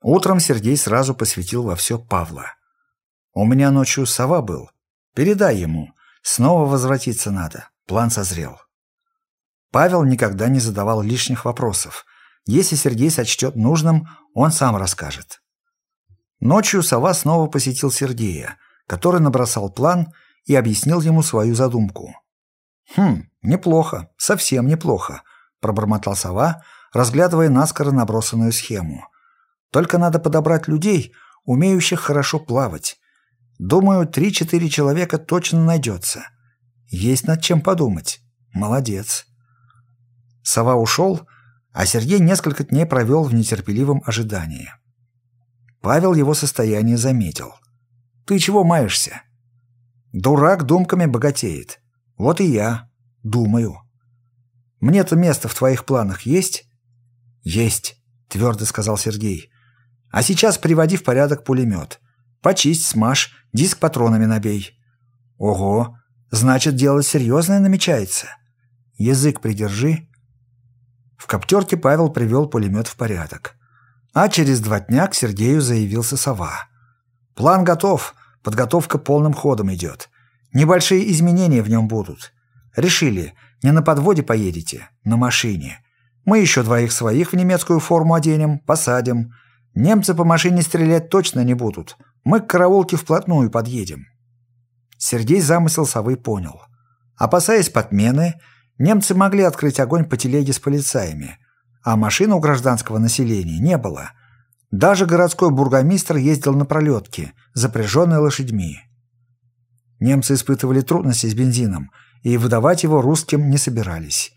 Утром Сергей сразу посвятил во все Павла. «У меня ночью сова был. Передай ему. Снова возвратиться надо. План созрел». Павел никогда не задавал лишних вопросов. Если Сергей сочтет нужным, он сам расскажет. Ночью сова снова посетил Сергея, который набросал план и объяснил ему свою задумку. «Хм, неплохо, совсем неплохо», – пробормотал сова, разглядывая наскоро набросанную схему. «Только надо подобрать людей, умеющих хорошо плавать. Думаю, три-четыре человека точно найдется. Есть над чем подумать. Молодец». Сова ушел, а Сергей несколько дней провел в нетерпеливом ожидании. Павел его состояние заметил. «Ты чего маешься?» «Дурак думками богатеет. Вот и я. Думаю». «Мне-то место в твоих планах есть?» «Есть», — твердо сказал Сергей. «А сейчас приводи в порядок пулемет. Почисть, смажь, диск патронами набей». «Ого! Значит, дело серьезное намечается. Язык придержи, в коптерке Павел привел пулемет в порядок. А через два дня к Сергею заявился сова. «План готов, подготовка полным ходом идет. Небольшие изменения в нем будут. Решили, не на подводе поедете, на машине. Мы еще двоих своих в немецкую форму оденем, посадим. Немцы по машине стрелять точно не будут. Мы к караулке вплотную подъедем». Сергей замысел совы понял. Опасаясь подмены, Немцы могли открыть огонь по телеге с полицаями, а машин у гражданского населения не было. Даже городской бургомистр ездил на пролетке, запряженной лошадьми. Немцы испытывали трудности с бензином, и выдавать его русским не собирались.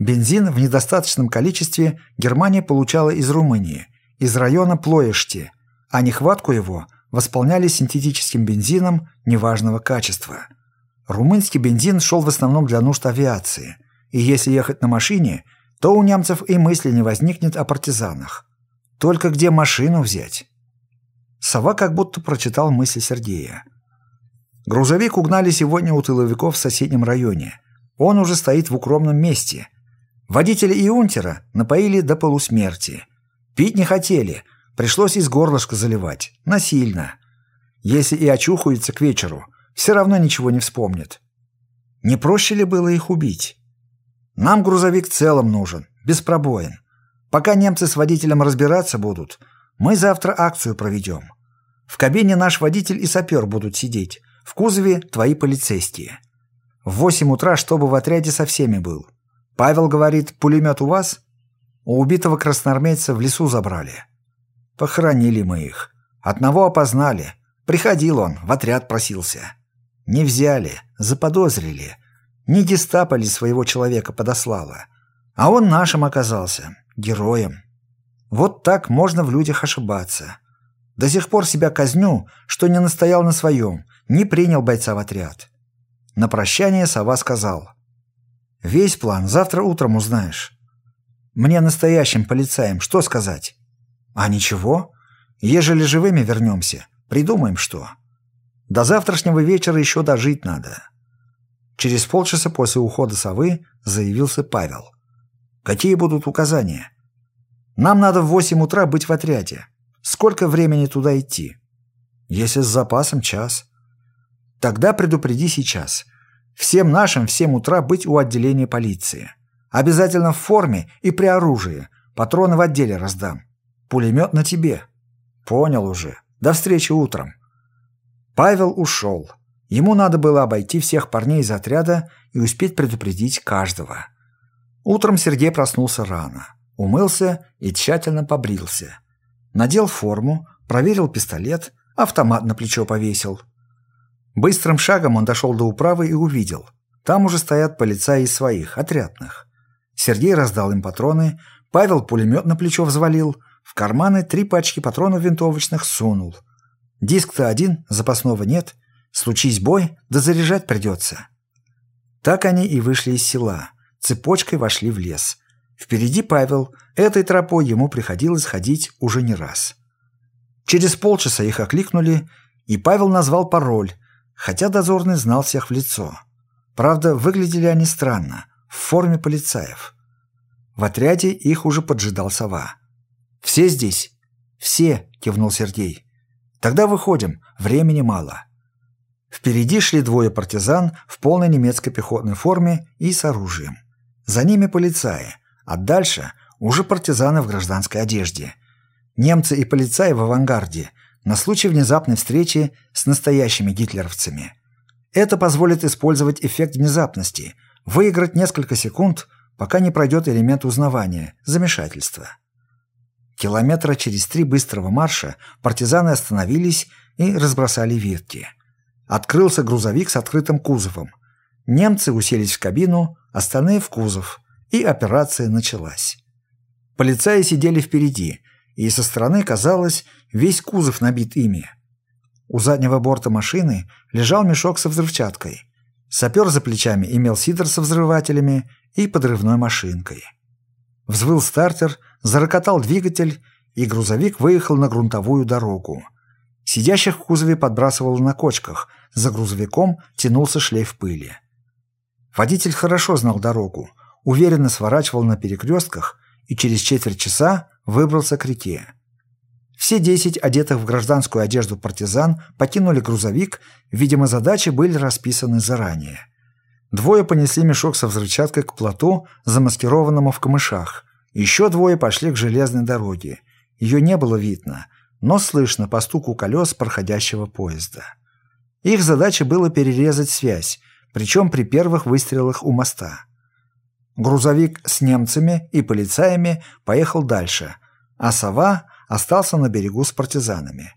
Бензин в недостаточном количестве Германия получала из Румынии, из района Плоешти, а нехватку его восполняли синтетическим бензином неважного качества – Румынский бензин шел в основном для нужд авиации, и если ехать на машине, то у немцев и мысли не возникнет о партизанах. Только где машину взять? Сова как будто прочитал мысли Сергея. Грузовик угнали сегодня у тыловиков в соседнем районе. Он уже стоит в укромном месте. Водителя и унтера напоили до полусмерти. Пить не хотели, пришлось из горлышка заливать. Насильно. Если и очухаются к вечеру – все равно ничего не вспомнят. Не проще ли было их убить? Нам грузовик целым нужен, без пробоин. Пока немцы с водителем разбираться будут, мы завтра акцию проведем. В кабине наш водитель и сапер будут сидеть, в кузове твои полицейские. В восемь утра, чтобы в отряде со всеми был. Павел говорит, пулемет у вас? У убитого красноармейца в лесу забрали. Похоронили мы их. Одного опознали. Приходил он, в отряд просился. Не взяли, заподозрили. Не гестапо ли своего человека подослала. А он нашим оказался, героем. Вот так можно в людях ошибаться. До сих пор себя казню, что не настоял на своем, не принял бойца в отряд. На прощание сова сказал. «Весь план завтра утром узнаешь. Мне настоящим полицаем что сказать? А ничего. Ежели живыми вернемся, придумаем что». До завтрашнего вечера еще дожить надо. Через полчаса после ухода совы заявился Павел. Какие будут указания? Нам надо в восемь утра быть в отряде. Сколько времени туда идти? Если с запасом час. Тогда предупреди сейчас. Всем нашим в семь утра быть у отделения полиции. Обязательно в форме и при оружии. Патроны в отделе раздам. Пулемет на тебе. Понял уже. До встречи утром. Павел ушел. Ему надо было обойти всех парней из отряда и успеть предупредить каждого. Утром Сергей проснулся рано, умылся и тщательно побрился. Надел форму, проверил пистолет, автомат на плечо повесил. Быстрым шагом он дошел до управы и увидел. Там уже стоят полицаи из своих, отрядных. Сергей раздал им патроны, Павел пулемет на плечо взвалил, в карманы три пачки патронов винтовочных сунул – Диск-то один, запасного нет. Случись бой, да заряжать придется. Так они и вышли из села. Цепочкой вошли в лес. Впереди Павел. Этой тропой ему приходилось ходить уже не раз. Через полчаса их окликнули, и Павел назвал пароль, хотя дозорный знал всех в лицо. Правда, выглядели они странно, в форме полицаев. В отряде их уже поджидал сова. «Все здесь?» «Все», — кивнул Сергей. «Тогда выходим, времени мало». Впереди шли двое партизан в полной немецкой пехотной форме и с оружием. За ними полицаи, а дальше уже партизаны в гражданской одежде. Немцы и полицаи в авангарде на случай внезапной встречи с настоящими гитлеровцами. Это позволит использовать эффект внезапности, выиграть несколько секунд, пока не пройдет элемент узнавания, замешательства. Километра через три быстрого марша партизаны остановились и разбросали ветки. Открылся грузовик с открытым кузовом. Немцы уселись в кабину, остальные в кузов, и операция началась. Полицаи сидели впереди, и со стороны казалось, весь кузов набит ими. У заднего борта машины лежал мешок со взрывчаткой. Сапер за плечами имел сидор со взрывателями и подрывной машинкой. Взвыл стартер, зарокотал двигатель, и грузовик выехал на грунтовую дорогу. Сидящих в кузове подбрасывало на кочках, за грузовиком тянулся шлейф пыли. Водитель хорошо знал дорогу, уверенно сворачивал на перекрестках и через четверть часа выбрался к реке. Все десять одетых в гражданскую одежду партизан покинули грузовик, видимо, задачи были расписаны заранее. Двое понесли мешок со взрывчаткой к плоту, замаскированному в камышах. Еще двое пошли к железной дороге. Ее не было видно, но слышно по стуку колес проходящего поезда. Их задача было перерезать связь, причем при первых выстрелах у моста. Грузовик с немцами и полицаями поехал дальше, а «Сова» остался на берегу с партизанами.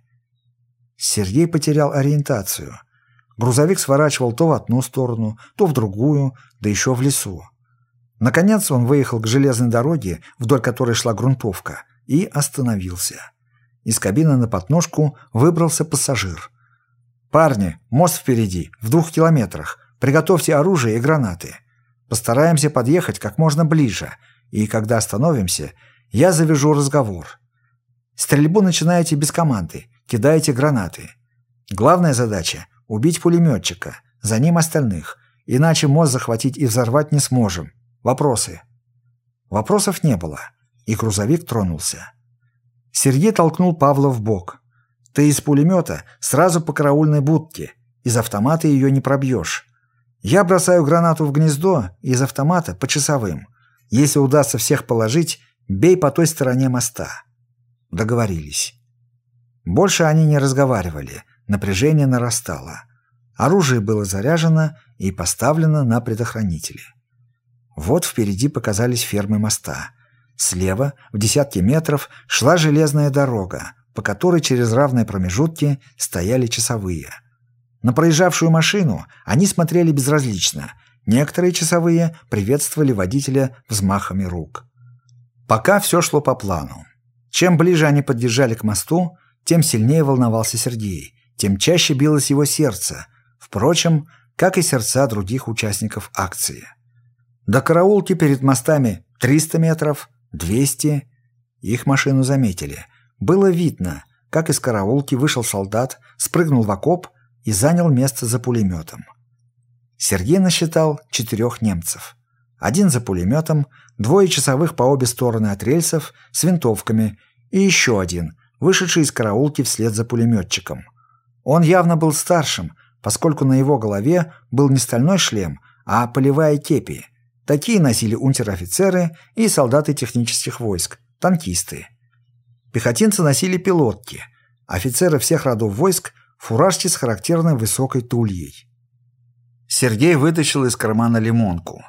Сергей потерял ориентацию – Грузовик сворачивал то в одну сторону, то в другую, да еще в лесу. Наконец он выехал к железной дороге, вдоль которой шла грунтовка, и остановился. Из кабины на подножку выбрался пассажир. «Парни, мост впереди, в двух километрах. Приготовьте оружие и гранаты. Постараемся подъехать как можно ближе, и когда остановимся, я завяжу разговор. Стрельбу начинаете без команды, кидаете гранаты. Главная задача Убить пулеметчика, за ним остальных. Иначе мост захватить и взорвать не сможем. Вопросы?» Вопросов не было, и грузовик тронулся. Сергей толкнул Павла в бок. «Ты из пулемета сразу по караульной будке. Из автомата ее не пробьешь. Я бросаю гранату в гнездо из автомата по часовым. Если удастся всех положить, бей по той стороне моста». Договорились. Больше они не разговаривали, Напряжение нарастало. Оружие было заряжено и поставлено на предохранители. Вот впереди показались фермы моста. Слева, в десятки метров, шла железная дорога, по которой через равные промежутки стояли часовые. На проезжавшую машину они смотрели безразлично. Некоторые часовые приветствовали водителя взмахами рук. Пока все шло по плану. Чем ближе они подъезжали к мосту, тем сильнее волновался Сергей тем чаще билось его сердце, впрочем, как и сердца других участников акции. До караулки перед мостами 300 метров, 200. Их машину заметили. Было видно, как из караулки вышел солдат, спрыгнул в окоп и занял место за пулеметом. Сергей насчитал четырех немцев. Один за пулеметом, двое часовых по обе стороны от рельсов с винтовками и еще один, вышедший из караулки вслед за пулеметчиком. Он явно был старшим, поскольку на его голове был не стальной шлем, а полевая кепи. Такие носили унтер-офицеры и солдаты технических войск, танкисты. Пехотинцы носили пилотки, офицеры всех родов войск – фуражки с характерной высокой тульей. Сергей вытащил из кармана лимонку.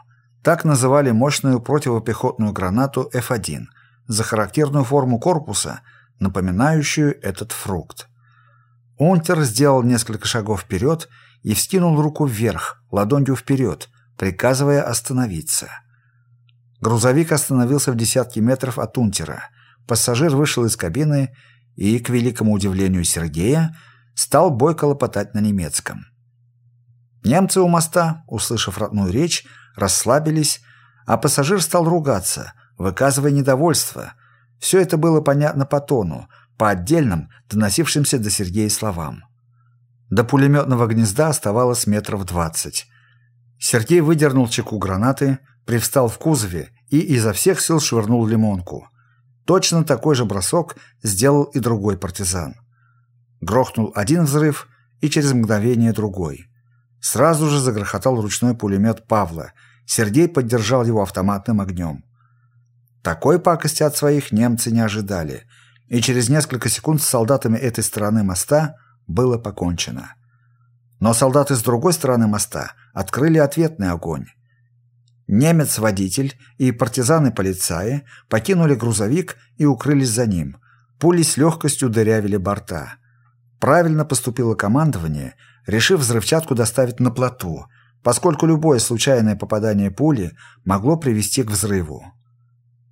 Так называли мощную противопехотную гранату F1 за характерную форму корпуса, напоминающую этот фрукт. Унтер сделал несколько шагов вперед и вскинул руку вверх, ладонью вперед, приказывая остановиться. Грузовик остановился в десятке метров от Унтера. Пассажир вышел из кабины и, к великому удивлению Сергея, стал бойко лопотать на немецком. Немцы у моста, услышав родную речь, расслабились, а пассажир стал ругаться, выказывая недовольство. Все это было понятно по тону, по отдельным, доносившимся до Сергея словам. До пулеметного гнезда оставалось метров двадцать. Сергей выдернул чеку гранаты, привстал в кузове и изо всех сил швырнул лимонку. Точно такой же бросок сделал и другой партизан. Грохнул один взрыв, и через мгновение другой. Сразу же загрохотал ручной пулемет Павла. Сергей поддержал его автоматным огнем. Такой пакости от своих немцы не ожидали, и через несколько секунд с солдатами этой стороны моста было покончено. Но солдаты с другой стороны моста открыли ответный огонь. Немец-водитель и партизаны-полицаи покинули грузовик и укрылись за ним. Пули с легкостью дырявили борта. Правильно поступило командование, решив взрывчатку доставить на плоту, поскольку любое случайное попадание пули могло привести к взрыву.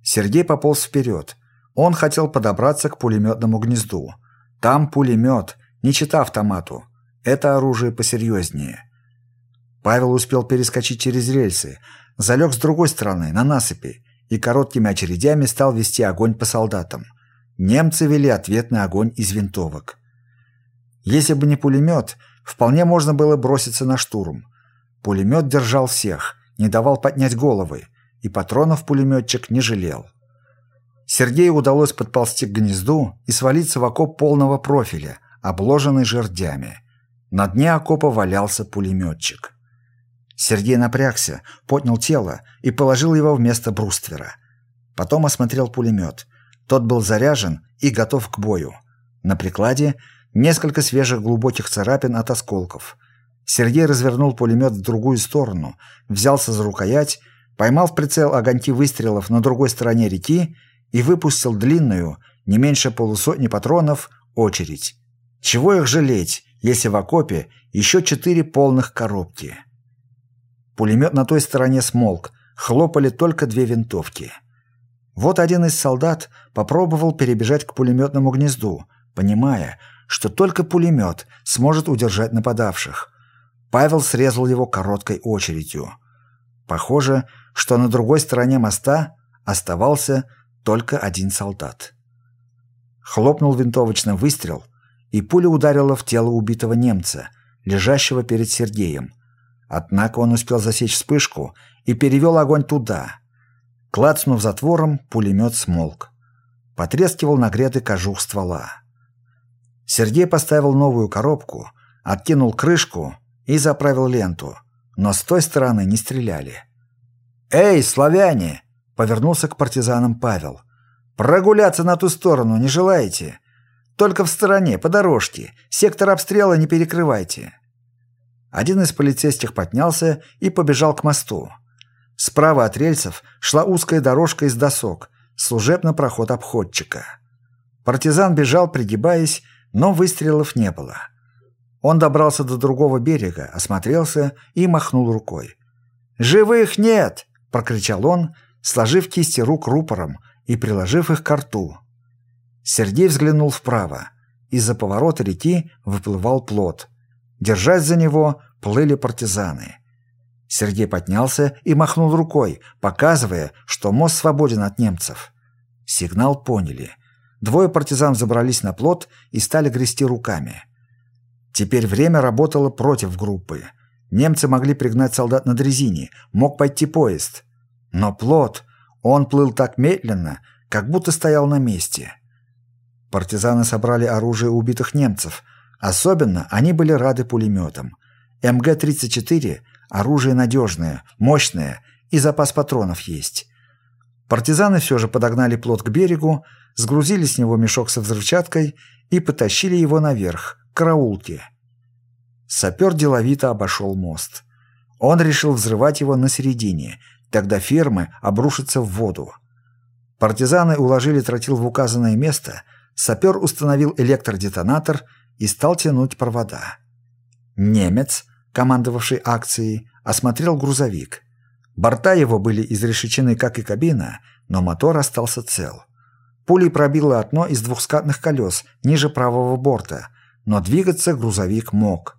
Сергей пополз вперед. Он хотел подобраться к пулеметному гнезду. Там пулемет, не чита автомату. Это оружие посерьезнее. Павел успел перескочить через рельсы, залег с другой стороны, на насыпи, и короткими очередями стал вести огонь по солдатам. Немцы вели ответный огонь из винтовок. Если бы не пулемет, вполне можно было броситься на штурм. Пулемет держал всех, не давал поднять головы, и патронов пулеметчик не жалел. Сергею удалось подползти к гнезду и свалиться в окоп полного профиля, обложенный жердями. На дне окопа валялся пулеметчик. Сергей напрягся, поднял тело и положил его вместо бруствера. Потом осмотрел пулемет. Тот был заряжен и готов к бою. На прикладе несколько свежих глубоких царапин от осколков. Сергей развернул пулемет в другую сторону, взялся за рукоять, поймал в прицел огоньки выстрелов на другой стороне реки и выпустил длинную, не меньше полусотни патронов, очередь. Чего их жалеть, если в окопе еще четыре полных коробки? Пулемет на той стороне смолк, хлопали только две винтовки. Вот один из солдат попробовал перебежать к пулеметному гнезду, понимая, что только пулемет сможет удержать нападавших. Павел срезал его короткой очередью. Похоже, что на другой стороне моста оставался только один солдат. Хлопнул винтовочный выстрел, и пуля ударила в тело убитого немца, лежащего перед Сергеем. Однако он успел засечь вспышку и перевел огонь туда. Клацнув затвором, пулемет смолк. Потрескивал нагретый кожух ствола. Сергей поставил новую коробку, откинул крышку и заправил ленту, но с той стороны не стреляли. «Эй, славяне!» — повернулся к партизанам Павел. «Прогуляться на ту сторону не желаете? Только в стороне, по дорожке. Сектор обстрела не перекрывайте». Один из полицейских поднялся и побежал к мосту. Справа от рельсов шла узкая дорожка из досок, служебный проход обходчика. Партизан бежал, пригибаясь, но выстрелов не было. Он добрался до другого берега, осмотрелся и махнул рукой. «Живых нет!» – прокричал он, сложив кисти рук рупором и приложив их к рту. Сергей взглянул вправо. Из-за поворота реки выплывал плот. Держась за него, плыли партизаны. Сергей поднялся и махнул рукой, показывая, что мост свободен от немцев. Сигнал поняли – Двое партизан забрались на плот и стали грести руками. Теперь время работало против группы. Немцы могли пригнать солдат на дрезине, мог пойти поезд. Но плот, он плыл так медленно, как будто стоял на месте. Партизаны собрали оружие убитых немцев. Особенно они были рады пулеметам. МГ-34 – оружие надежное, мощное, и запас патронов есть. Партизаны все же подогнали плот к берегу, сгрузили с него мешок со взрывчаткой и потащили его наверх, к караулке. Сапер деловито обошел мост. Он решил взрывать его на середине, тогда фермы обрушатся в воду. Партизаны уложили тротил в указанное место, сапер установил электродетонатор и стал тянуть провода. Немец, командовавший акцией, осмотрел грузовик. Борта его были изрешечены, как и кабина, но мотор остался цел. Пулей пробило одно из двухскатных колес ниже правого борта, но двигаться грузовик мог.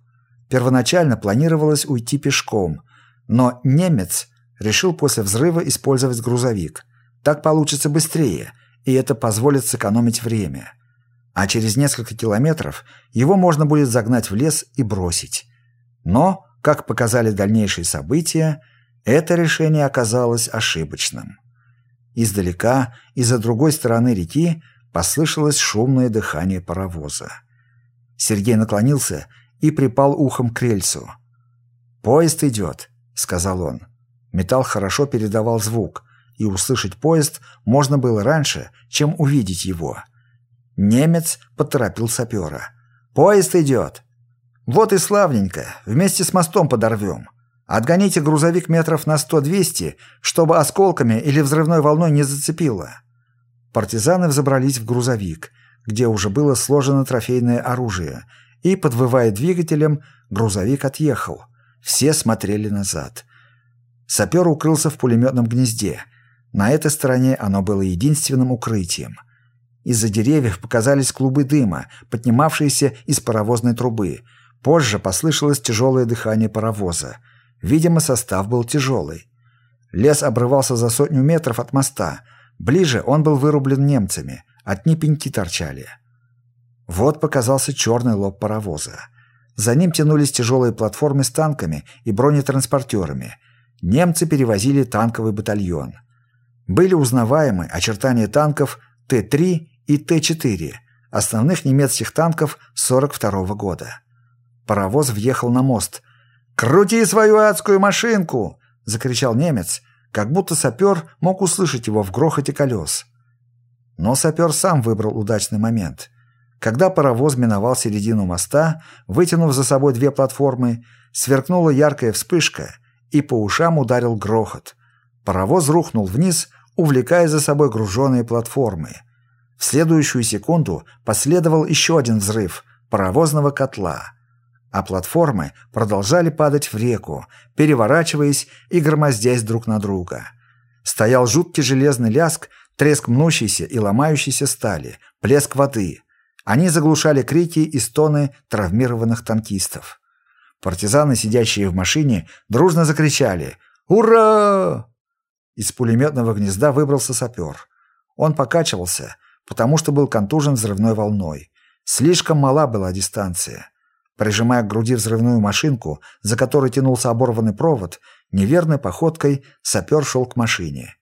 Первоначально планировалось уйти пешком, но немец решил после взрыва использовать грузовик. Так получится быстрее, и это позволит сэкономить время. А через несколько километров его можно будет загнать в лес и бросить. Но, как показали дальнейшие события, это решение оказалось ошибочным. Издалека, из-за другой стороны реки, послышалось шумное дыхание паровоза. Сергей наклонился и припал ухом к рельсу. «Поезд идет», — сказал он. Металл хорошо передавал звук, и услышать поезд можно было раньше, чем увидеть его. Немец поторопил сапера. «Поезд идет!» «Вот и славненько, вместе с мостом подорвем. Отгоните грузовик метров на 100-200, чтобы осколками или взрывной волной не зацепило». Партизаны взобрались в грузовик, где уже было сложено трофейное оружие, и, подвывая двигателем, грузовик отъехал. Все смотрели назад. Сапер укрылся в пулеметном гнезде. На этой стороне оно было единственным укрытием. Из-за деревьев показались клубы дыма, поднимавшиеся из паровозной трубы. Позже послышалось тяжелое дыхание паровоза. Видимо, состав был тяжелый. Лес обрывался за сотню метров от моста. Ближе он был вырублен немцами. Одни пеньки торчали. Вот показался черный лоб паровоза. За ним тянулись тяжелые платформы с танками и бронетранспортерами. Немцы перевозили танковый батальон. Были узнаваемы очертания танков Т-3 и Т-4, основных немецких танков 42 -го года. Паровоз въехал на мост. «Крути свою адскую машинку!» — закричал немец, как будто сапер мог услышать его в грохоте колес. Но сапер сам выбрал удачный момент. Когда паровоз миновал середину моста, вытянув за собой две платформы, сверкнула яркая вспышка, и по ушам ударил грохот. Паровоз рухнул вниз, увлекая за собой груженные платформы. В следующую секунду последовал еще один взрыв паровозного котла, а платформы продолжали падать в реку, переворачиваясь и громоздясь друг на друга. Стоял жуткий железный ляск, треск мнущейся и ломающейся стали, плеск воды. Они заглушали крики и стоны травмированных танкистов. Партизаны, сидящие в машине, дружно закричали «Ура!». Из пулеметного гнезда выбрался сапер. Он покачивался, потому что был контужен взрывной волной. Слишком мала была дистанция. Прижимая к груди взрывную машинку, за которой тянулся оборванный провод, неверной походкой сапер шел к машине.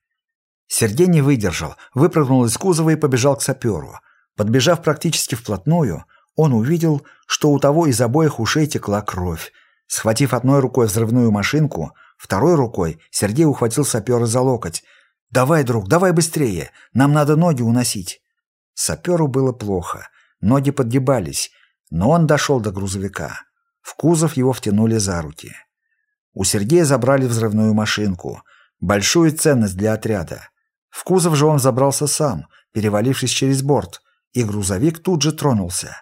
Сергей не выдержал, выпрыгнул из кузова и побежал к саперу. Подбежав практически вплотную, он увидел, что у того из обоих ушей текла кровь. Схватив одной рукой взрывную машинку, второй рукой Сергей ухватил сапера за локоть. «Давай, друг, давай быстрее! Нам надо ноги уносить!» Саперу было плохо, ноги подгибались, но он дошел до грузовика. В кузов его втянули за руки. У Сергея забрали взрывную машинку, большую ценность для отряда. В кузов же он забрался сам, перевалившись через борт, и грузовик тут же тронулся.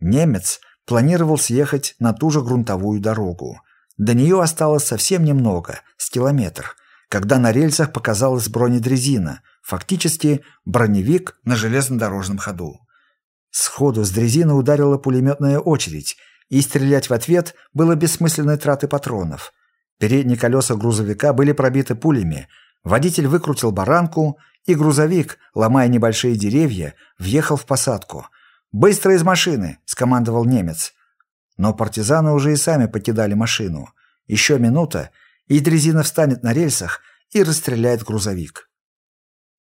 Немец планировал съехать на ту же грунтовую дорогу. До нее осталось совсем немного, с километр, когда на рельсах показалась бронедрезина, фактически броневик на железнодорожном ходу. Сходу с дрезины ударила пулеметная очередь, и стрелять в ответ было бессмысленной тратой патронов. Передние колеса грузовика были пробиты пулями, водитель выкрутил баранку, и грузовик, ломая небольшие деревья, въехал в посадку. «Быстро из машины!» — скомандовал немец. Но партизаны уже и сами покидали машину. Еще минута, и дрезина встанет на рельсах и расстреляет грузовик.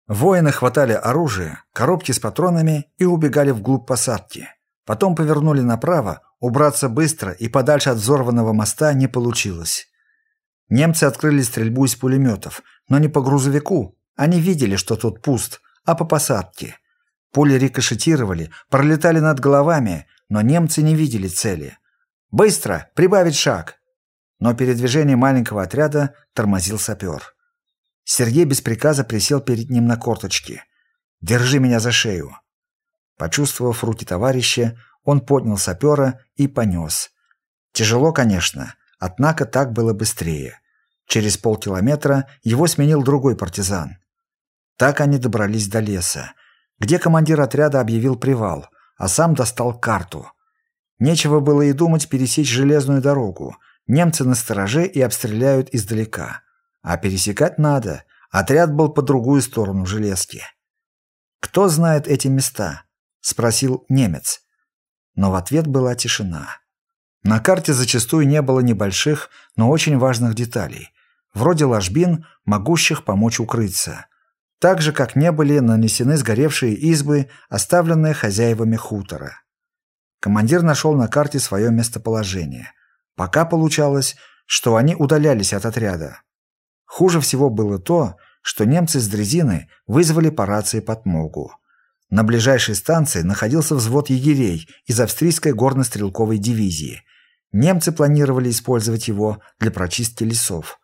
Воины хватали оружие, коробки с патронами и убегали вглубь посадки. Потом повернули направо, убраться быстро и подальше от взорванного моста не получилось. Немцы открыли стрельбу из пулеметов, но не по грузовику. Они видели, что тот пуст, а по посадке. Пули рикошетировали, пролетали над головами, но немцы не видели цели. «Быстро! Прибавить шаг!» Но передвижение маленького отряда тормозил сапер. Сергей без приказа присел перед ним на корточки. «Держи меня за шею». Почувствовав руки товарища, он поднял сапера и понес. Тяжело, конечно, однако так было быстрее. Через полкилометра его сменил другой партизан. Так они добрались до леса, где командир отряда объявил привал, а сам достал карту. Нечего было и думать пересечь железную дорогу. Немцы на стороже и обстреляют издалека. А пересекать надо. Отряд был по другую сторону железки. «Кто знает эти места?» – спросил немец. Но в ответ была тишина. На карте зачастую не было небольших, но очень важных деталей, вроде ложбин, могущих помочь укрыться. так же, как не были нанесены сгоревшие избы, оставленные хозяевами хутора. Командир нашел на карте свое местоположение. Пока получалось, что они удалялись от отряда. Хуже всего было то, что немцы с дрезины вызвали по рации подмогу. На ближайшей станции находился взвод егерей из австрийской горно-стрелковой дивизии. Немцы планировали использовать его для прочистки лесов.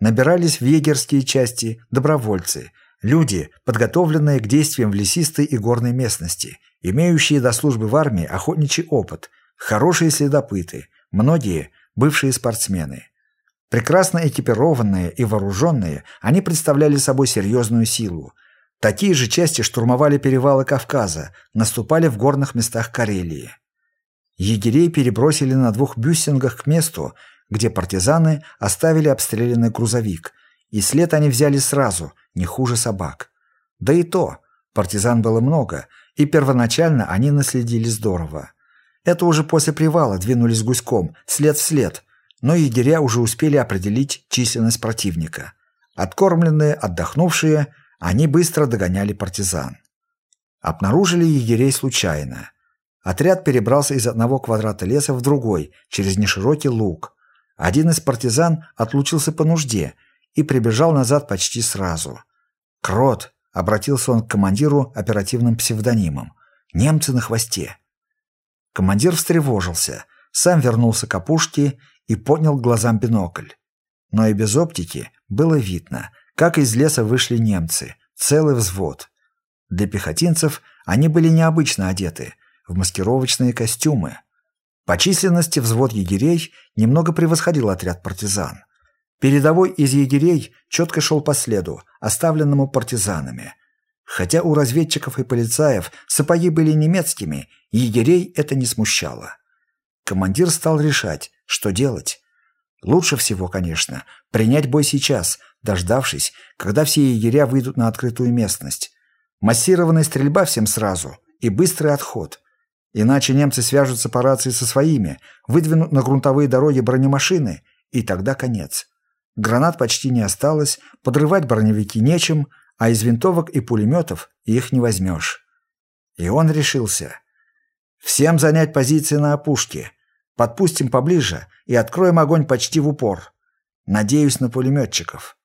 Набирались в егерские части добровольцы, люди, подготовленные к действиям в лесистой и горной местности, имеющие до службы в армии охотничий опыт, хорошие следопыты, многие – бывшие спортсмены. Прекрасно экипированные и вооруженные, они представляли собой серьезную силу. Такие же части штурмовали перевалы Кавказа, наступали в горных местах Карелии. Егерей перебросили на двух бюссингах к месту, где партизаны оставили обстрелянный грузовик, и след они взяли сразу, не хуже собак. Да и то, партизан было много, и первоначально они наследили здорово. Это уже после привала двинулись гуськом, след в след, но егеря уже успели определить численность противника. Откормленные, отдохнувшие, они быстро догоняли партизан. Обнаружили егерей случайно. Отряд перебрался из одного квадрата леса в другой, через неширокий луг. Один из партизан отлучился по нужде и прибежал назад почти сразу. «Крот!» — обратился он к командиру оперативным псевдонимом. «Немцы на хвосте!» Командир встревожился, сам вернулся к опушке и поднял глазам бинокль. Но и без оптики было видно, как из леса вышли немцы, целый взвод. Для пехотинцев они были необычно одеты, в маскировочные костюмы. По численности взвод егерей немного превосходил отряд партизан. Передовой из егерей четко шел по следу, оставленному партизанами. Хотя у разведчиков и полицаев сапоги были немецкими, егерей это не смущало. Командир стал решать, что делать. Лучше всего, конечно, принять бой сейчас, дождавшись, когда все егеря выйдут на открытую местность. Массированная стрельба всем сразу и быстрый отход. Иначе немцы свяжутся по рации со своими, выдвинут на грунтовые дороги бронемашины, и тогда конец. Гранат почти не осталось, подрывать броневики нечем, а из винтовок и пулеметов их не возьмешь. И он решился. Всем занять позиции на опушке. Подпустим поближе и откроем огонь почти в упор. Надеюсь на пулеметчиков.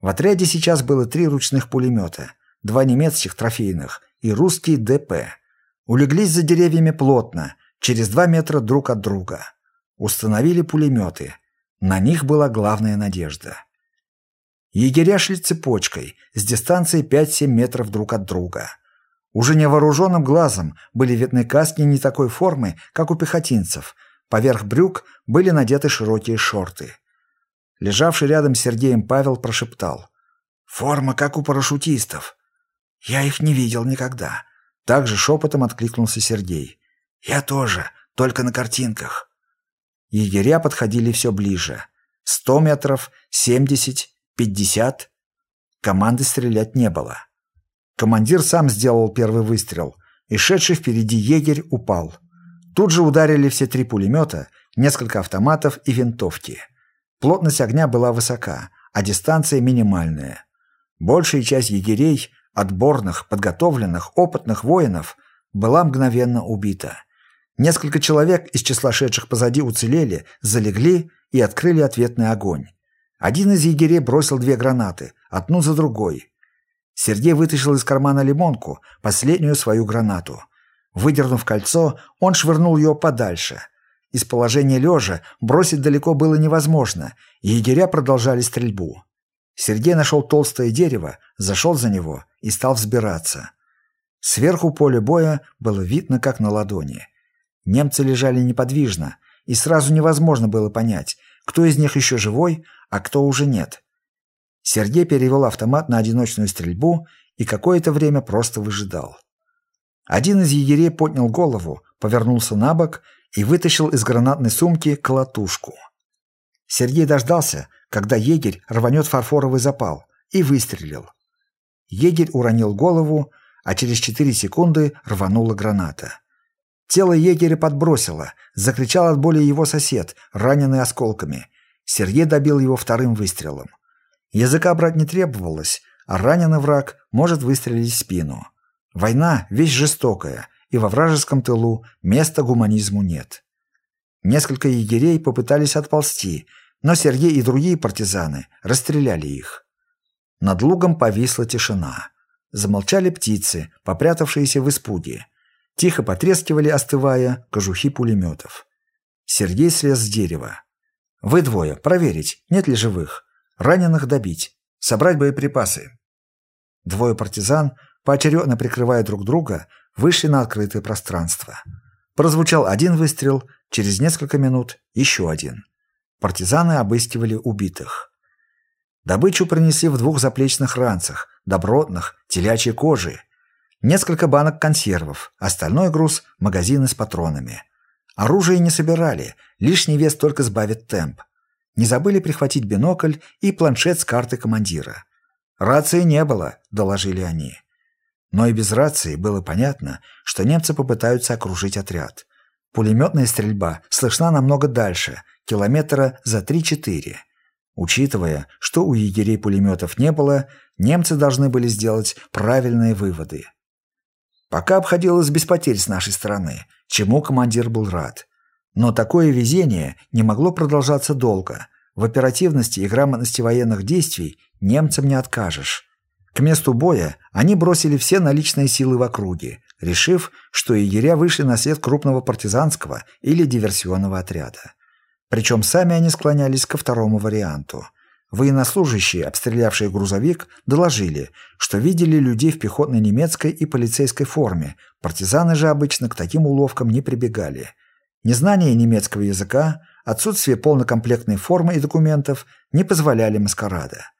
В отряде сейчас было три ручных пулемета, два немецких трофейных и русский ДП – Улеглись за деревьями плотно, через два метра друг от друга. Установили пулеметы. На них была главная надежда. Егеря шли цепочкой, с дистанцией 5-7 метров друг от друга. Уже невооруженным глазом были видны каски не такой формы, как у пехотинцев. Поверх брюк были надеты широкие шорты. Лежавший рядом с Сергеем Павел прошептал. «Форма, как у парашютистов. Я их не видел никогда. Также шепотом откликнулся Сергей. «Я тоже, только на картинках». Егеря подходили все ближе. Сто метров, семьдесят, пятьдесят. Команды стрелять не было. Командир сам сделал первый выстрел, и шедший впереди егерь упал. Тут же ударили все три пулемета, несколько автоматов и винтовки. Плотность огня была высока, а дистанция минимальная. Большая часть егерей отборных, подготовленных, опытных воинов, была мгновенно убита. Несколько человек из числа шедших позади уцелели, залегли и открыли ответный огонь. Один из егерей бросил две гранаты, одну за другой. Сергей вытащил из кармана лимонку, последнюю свою гранату. Выдернув кольцо, он швырнул ее подальше. Из положения лежа бросить далеко было невозможно, и егеря продолжали стрельбу. Сергей нашел толстое дерево, зашел за него и стал взбираться. Сверху поле боя было видно, как на ладони. Немцы лежали неподвижно, и сразу невозможно было понять, кто из них еще живой, а кто уже нет. Сергей перевел автомат на одиночную стрельбу и какое-то время просто выжидал. Один из егерей поднял голову, повернулся на бок и вытащил из гранатной сумки колотушку. Сергей дождался, когда егерь рванет фарфоровый запал, и выстрелил. Егерь уронил голову, а через четыре секунды рванула граната. Тело егеря подбросило, закричал от боли его сосед, раненый осколками. Сергей добил его вторым выстрелом. Языка брать не требовалось, а раненый враг может выстрелить в спину. Война – вещь жестокая, и во вражеском тылу места гуманизму нет. Несколько егерей попытались отползти, но Сергей и другие партизаны расстреляли их. Над лугом повисла тишина. Замолчали птицы, попрятавшиеся в испуге. Тихо потрескивали, остывая, кожухи пулеметов. Сергей слез с дерева. «Вы двое, проверить, нет ли живых. Раненых добить. Собрать боеприпасы». Двое партизан, поочередно прикрывая друг друга, вышли на открытое пространство. Прозвучал один выстрел, через несколько минут еще один. Партизаны обыскивали убитых. Добычу принесли в двух заплечных ранцах, добротных, телячьей кожи. Несколько банок консервов, остальной груз – магазины с патронами. Оружие не собирали, лишний вес только сбавит темп. Не забыли прихватить бинокль и планшет с картой командира. «Рации не было», – доложили они. Но и без рации было понятно, что немцы попытаются окружить отряд. Пулеметная стрельба слышна намного дальше, километра за 3-4. Учитывая, что у егерей пулеметов не было, немцы должны были сделать правильные выводы. Пока обходилось без потерь с нашей стороны, чему командир был рад. Но такое везение не могло продолжаться долго. В оперативности и грамотности военных действий немцам не откажешь. К месту боя они бросили все наличные силы в округе, решив, что егеря вышли на след крупного партизанского или диверсионного отряда. Причем сами они склонялись ко второму варианту. Военнослужащие, обстрелявшие грузовик, доложили, что видели людей в пехотной немецкой и полицейской форме, партизаны же обычно к таким уловкам не прибегали. Незнание немецкого языка, отсутствие полнокомплектной формы и документов не позволяли маскарада.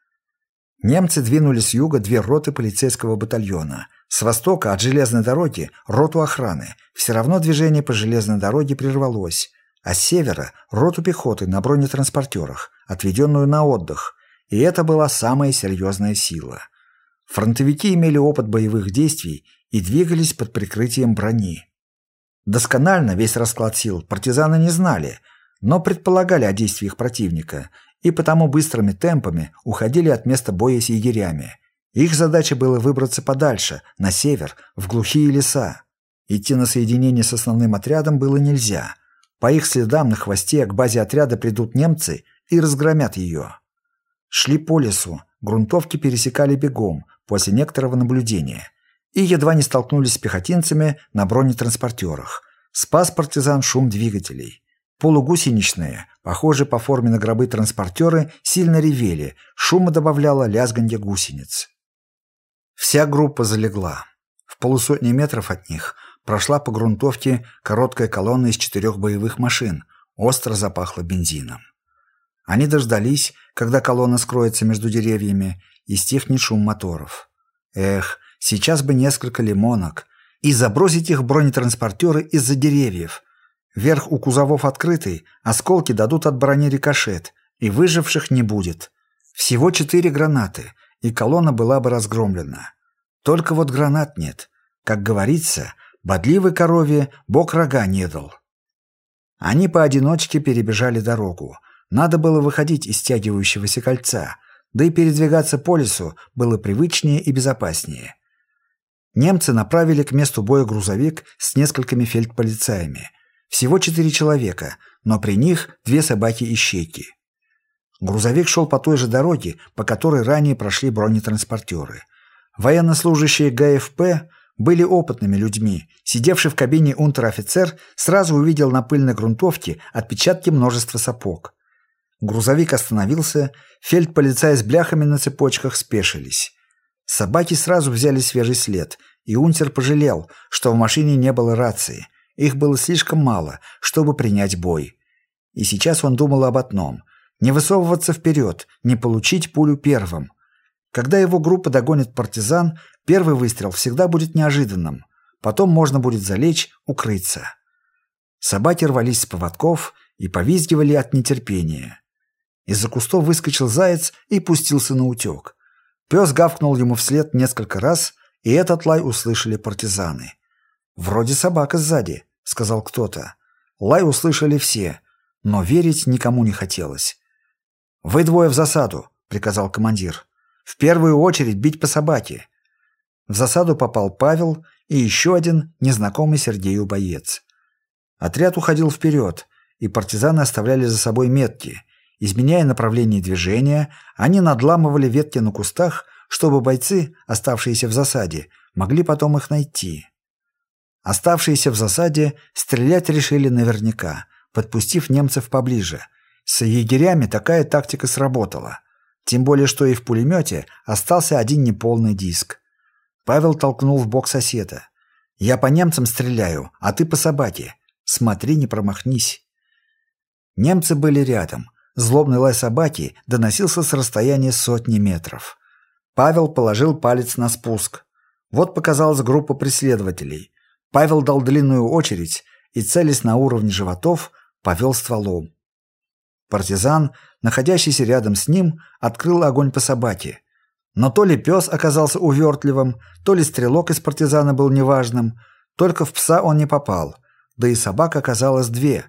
Немцы двинули с юга две роты полицейского батальона. С востока от железной дороги – роту охраны. Все равно движение по железной дороге прервалось. А с севера – роту пехоты на бронетранспортерах, отведенную на отдых. И это была самая серьезная сила. Фронтовики имели опыт боевых действий и двигались под прикрытием брони. Досконально весь расклад сил партизаны не знали, но предполагали о действиях противника – и потому быстрыми темпами уходили от места боя с егерями. Их задача была выбраться подальше, на север, в глухие леса. Идти на соединение с основным отрядом было нельзя. По их следам на хвосте к базе отряда придут немцы и разгромят ее. Шли по лесу, грунтовки пересекали бегом, после некоторого наблюдения, и едва не столкнулись с пехотинцами на бронетранспортерах. Спас партизан шум двигателей. Полугусеничные, похожие по форме на гробы транспортеры, сильно ревели, шума добавляло лязганье гусениц. Вся группа залегла. В полусотни метров от них прошла по грунтовке короткая колонна из четырех боевых машин, остро запахло бензином. Они дождались, когда колонна скроется между деревьями, и стихнет шум моторов. Эх, сейчас бы несколько лимонок, и забросить их бронетранспортеры из-за деревьев, Верх у кузовов открытый, осколки дадут от брони рикошет, и выживших не будет. Всего четыре гранаты, и колонна была бы разгромлена. Только вот гранат нет. Как говорится, бодливой корове бог рога не дал. Они поодиночке перебежали дорогу. Надо было выходить из стягивающегося кольца, да и передвигаться по лесу было привычнее и безопаснее. Немцы направили к месту боя грузовик с несколькими фельдполицаями. Всего четыре человека, но при них две собаки-ищейки. Грузовик шел по той же дороге, по которой ранее прошли бронетранспортеры. Военнослужащие ГФП были опытными людьми. Сидевший в кабине унтер-офицер сразу увидел на пыльной грунтовке отпечатки множества сапог. Грузовик остановился, фельдполицаи с бляхами на цепочках спешились. Собаки сразу взяли свежий след, и унтер пожалел, что в машине не было рации – их было слишком мало, чтобы принять бой. И сейчас он думал об одном – не высовываться вперед, не получить пулю первым. Когда его группа догонит партизан, первый выстрел всегда будет неожиданным. Потом можно будет залечь, укрыться. Собаки рвались с поводков и повизгивали от нетерпения. Из-за кустов выскочил заяц и пустился на утек. Пес гавкнул ему вслед несколько раз, и этот лай услышали партизаны. «Вроде собака сзади», — сказал кто-то. Лай услышали все, но верить никому не хотелось. «Вы двое в засаду», — приказал командир. В первую очередь бить по собаке. В засаду попал Павел и еще один незнакомый Сергею боец. Отряд уходил вперед, и партизаны оставляли за собой метки. Изменяя направление движения, они надламывали ветки на кустах, чтобы бойцы, оставшиеся в засаде, могли потом их найти. Оставшиеся в засаде стрелять решили наверняка, подпустив немцев поближе. С егерями такая тактика сработала. Тем более, что и в пулемете остался один неполный диск. Павел толкнул в бок соседа. «Я по немцам стреляю, а ты по собаке. Смотри, не промахнись». Немцы были рядом. Злобный лай собаки доносился с расстояния сотни метров. Павел положил палец на спуск. Вот показалась группа преследователей. Павел дал длинную очередь и, целясь на уровне животов, повел стволом. Партизан, находящийся рядом с ним, открыл огонь по собаке. Но то ли пес оказался увертливым, то ли стрелок из партизана был неважным, только в пса он не попал, да и собак оказалось две.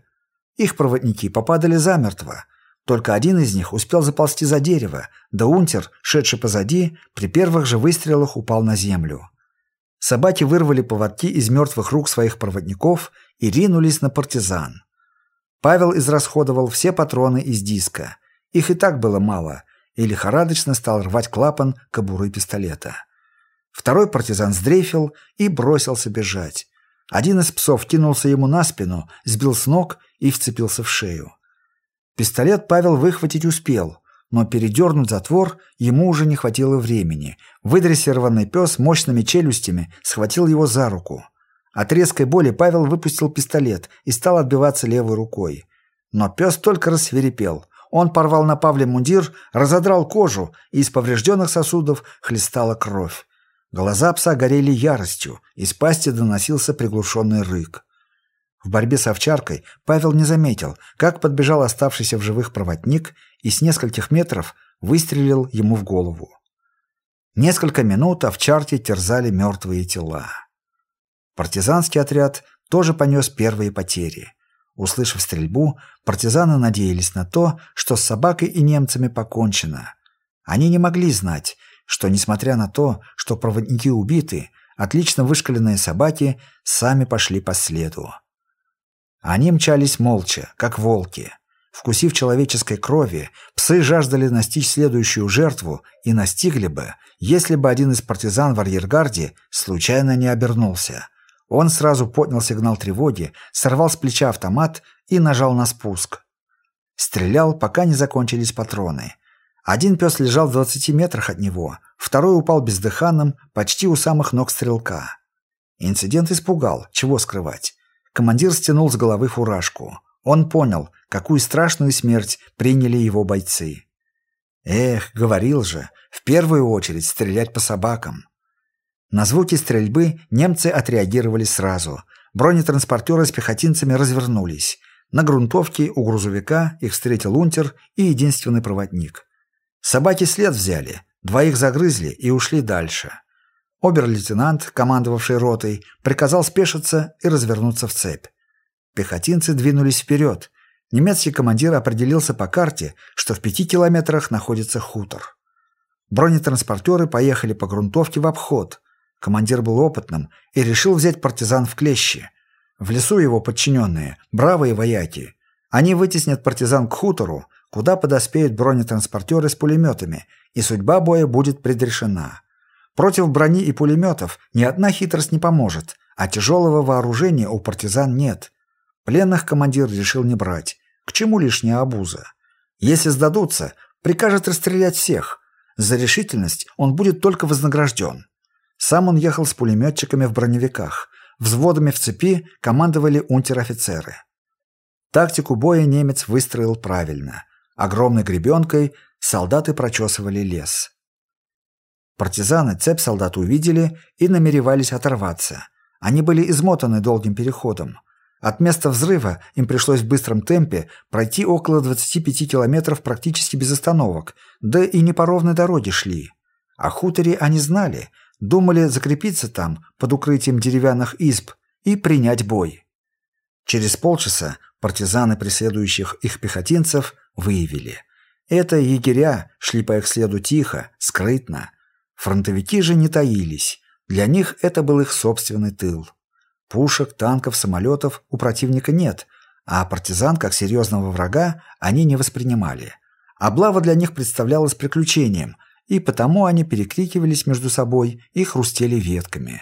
Их проводники попадали замертво. Только один из них успел заползти за дерево, да унтер, шедший позади, при первых же выстрелах упал на землю. Собаки вырвали поводки из мертвых рук своих проводников и ринулись на партизан. Павел израсходовал все патроны из диска. Их и так было мало, и лихорадочно стал рвать клапан кобуры пистолета. Второй партизан сдрейфил и бросился бежать. Один из псов кинулся ему на спину, сбил с ног и вцепился в шею. Пистолет Павел выхватить успел, но передернуть затвор ему уже не хватило времени. Выдрессированный пес мощными челюстями схватил его за руку. От резкой боли Павел выпустил пистолет и стал отбиваться левой рукой. Но пес только рассверепел. Он порвал на Павле мундир, разодрал кожу, и из поврежденных сосудов хлестала кровь. Глаза пса горели яростью, из пасти доносился приглушенный рык. В борьбе с овчаркой Павел не заметил, как подбежал оставшийся в живых проводник и с нескольких метров выстрелил ему в голову. Несколько минут овчарки терзали мертвые тела. Партизанский отряд тоже понес первые потери. Услышав стрельбу, партизаны надеялись на то, что с собакой и немцами покончено. Они не могли знать, что, несмотря на то, что проводники убиты, отлично вышкаленные собаки сами пошли по следу. Они мчались молча, как волки. Вкусив человеческой крови, псы жаждали настичь следующую жертву и настигли бы, если бы один из партизан в арьергарде случайно не обернулся. Он сразу поднял сигнал тревоги, сорвал с плеча автомат и нажал на спуск. Стрелял, пока не закончились патроны. Один пес лежал в 20 метрах от него, второй упал бездыханным, почти у самых ног стрелка. Инцидент испугал, чего скрывать. Командир стянул с головы фуражку. Он понял, какую страшную смерть приняли его бойцы. Эх, говорил же, в первую очередь стрелять по собакам. На звуки стрельбы немцы отреагировали сразу. Бронетранспортеры с пехотинцами развернулись. На грунтовке у грузовика их встретил унтер и единственный проводник. Собаки след взяли, двоих загрызли и ушли дальше. Обер-лейтенант, командовавший ротой, приказал спешиться и развернуться в цепь. Пехотинцы двинулись вперед. Немецкий командир определился по карте, что в пяти километрах находится хутор. Бронетранспортеры поехали по грунтовке в обход. Командир был опытным и решил взять партизан в клещи. В лесу его подчиненные, бравые вояки. Они вытеснят партизан к хутору, куда подоспеют бронетранспортеры с пулеметами, и судьба боя будет предрешена. Против брони и пулеметов ни одна хитрость не поможет, а тяжелого вооружения у партизан нет. Пленных командир решил не брать. К чему лишняя обуза? Если сдадутся, прикажет расстрелять всех. За решительность он будет только вознагражден. Сам он ехал с пулеметчиками в броневиках. Взводами в цепи командовали унтер-офицеры. Тактику боя немец выстроил правильно. Огромной гребенкой солдаты прочесывали лес. Партизаны цепь солдат увидели и намеревались оторваться. Они были измотаны долгим переходом. От места взрыва им пришлось в быстром темпе пройти около 25 километров практически без остановок, да и не по ровной дороге шли. О хуторе они знали, думали закрепиться там, под укрытием деревянных изб, и принять бой. Через полчаса партизаны преследующих их пехотинцев выявили. Это егеря шли по их следу тихо, скрытно. Фронтовики же не таились. Для них это был их собственный тыл. Пушек, танков, самолетов у противника нет, а партизан как серьезного врага они не воспринимали. Облава для них представлялась приключением, и потому они перекрикивались между собой и хрустели ветками.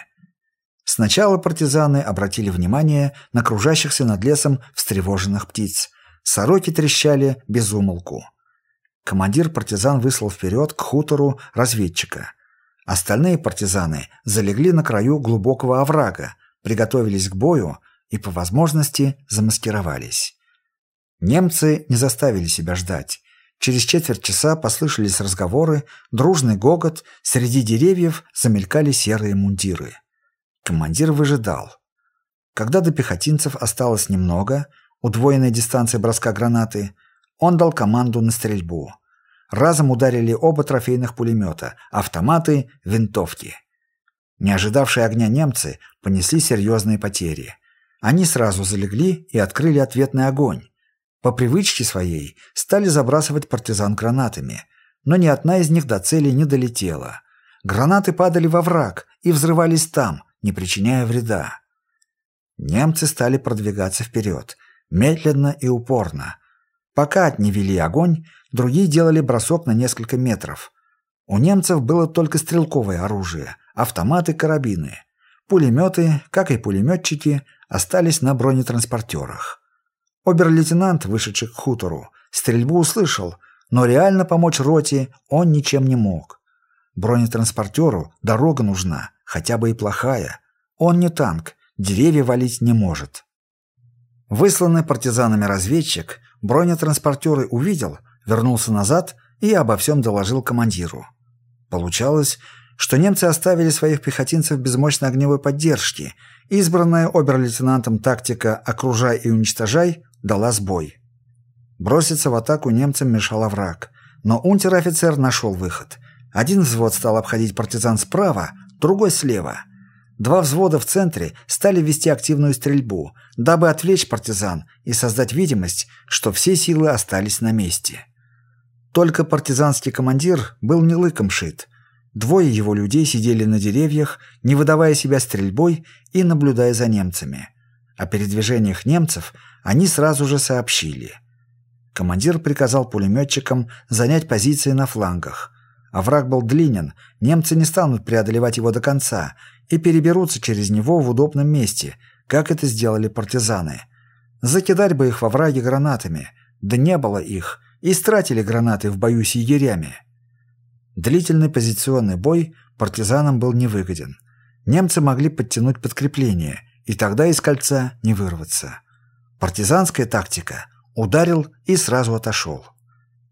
Сначала партизаны обратили внимание на кружащихся над лесом встревоженных птиц. Сороки трещали без умолку. Командир партизан выслал вперед к хутору разведчика. Остальные партизаны залегли на краю глубокого оврага, приготовились к бою и, по возможности, замаскировались. Немцы не заставили себя ждать. Через четверть часа послышались разговоры, дружный гогот, среди деревьев замелькали серые мундиры. Командир выжидал. Когда до пехотинцев осталось немного, удвоенная дистанция броска гранаты, он дал команду на стрельбу. Разом ударили оба трофейных пулемета, автоматы, винтовки. Не ожидавшие огня немцы понесли серьезные потери. Они сразу залегли и открыли ответный огонь. По привычке своей стали забрасывать партизан гранатами, но ни одна из них до цели не долетела. Гранаты падали во враг и взрывались там, не причиняя вреда. Немцы стали продвигаться вперед, медленно и упорно. Пока одни вели огонь, другие делали бросок на несколько метров. У немцев было только стрелковое оружие, автоматы, карабины. Пулеметы, как и пулеметчики, остались на бронетранспортерах. Обер-лейтенант, вышедший к хутору, стрельбу услышал, но реально помочь роте он ничем не мог. Бронетранспортеру дорога нужна, хотя бы и плохая. Он не танк, деревья валить не может. Высланный партизанами разведчик бронетранспортеры увидел, вернулся назад и обо всем доложил командиру. Получалось, что немцы оставили своих пехотинцев без мощной огневой поддержки. Избранная обер-лейтенантом тактика «окружай и уничтожай» дала сбой. Броситься в атаку немцам мешал враг, но унтер-офицер нашел выход. Один взвод стал обходить партизан справа, другой слева. Два взвода в центре стали вести активную стрельбу, дабы отвлечь партизан и создать видимость, что все силы остались на месте. Только партизанский командир был не лыком шит. Двое его людей сидели на деревьях, не выдавая себя стрельбой и наблюдая за немцами. О передвижениях немцев они сразу же сообщили. Командир приказал пулеметчикам занять позиции на флангах. Овраг был длинен, немцы не станут преодолевать его до конца и переберутся через него в удобном месте, как это сделали партизаны. Закидать бы их во враге гранатами, да не было их, и стратили гранаты в бою с егерями. Длительный позиционный бой партизанам был невыгоден. Немцы могли подтянуть подкрепление, и тогда из кольца не вырваться. Партизанская тактика – ударил и сразу отошел.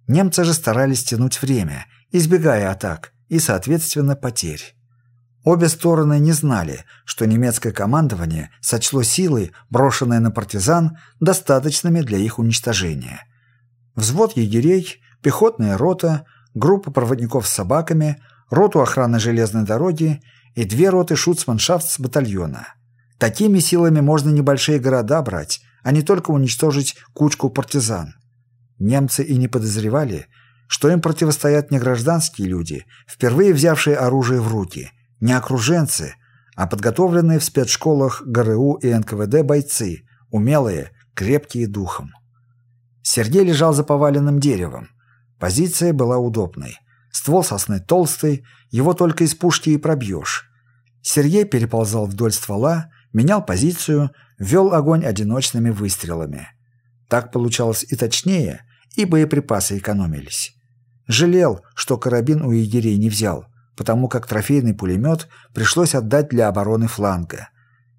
Немцы же старались тянуть время избегая атак и, соответственно, потерь. Обе стороны не знали, что немецкое командование сочло силы, брошенные на партизан, достаточными для их уничтожения. Взвод егерей, пехотная рота, группа проводников с собаками, роту охраны железной дороги и две роты шуцманшафтс батальона. Такими силами можно небольшие города брать, а не только уничтожить кучку партизан. Немцы и не подозревали, что им противостоят не гражданские люди, впервые взявшие оружие в руки, не окруженцы, а подготовленные в спецшколах ГРУ и НКВД бойцы, умелые, крепкие духом. Сергей лежал за поваленным деревом. Позиция была удобной. Ствол сосны толстый, его только из пушки и пробьешь. Сергей переползал вдоль ствола, менял позицию, вел огонь одиночными выстрелами. Так получалось и точнее, и боеприпасы экономились. Жалел, что карабин у егерей не взял, потому как трофейный пулемет пришлось отдать для обороны фланга.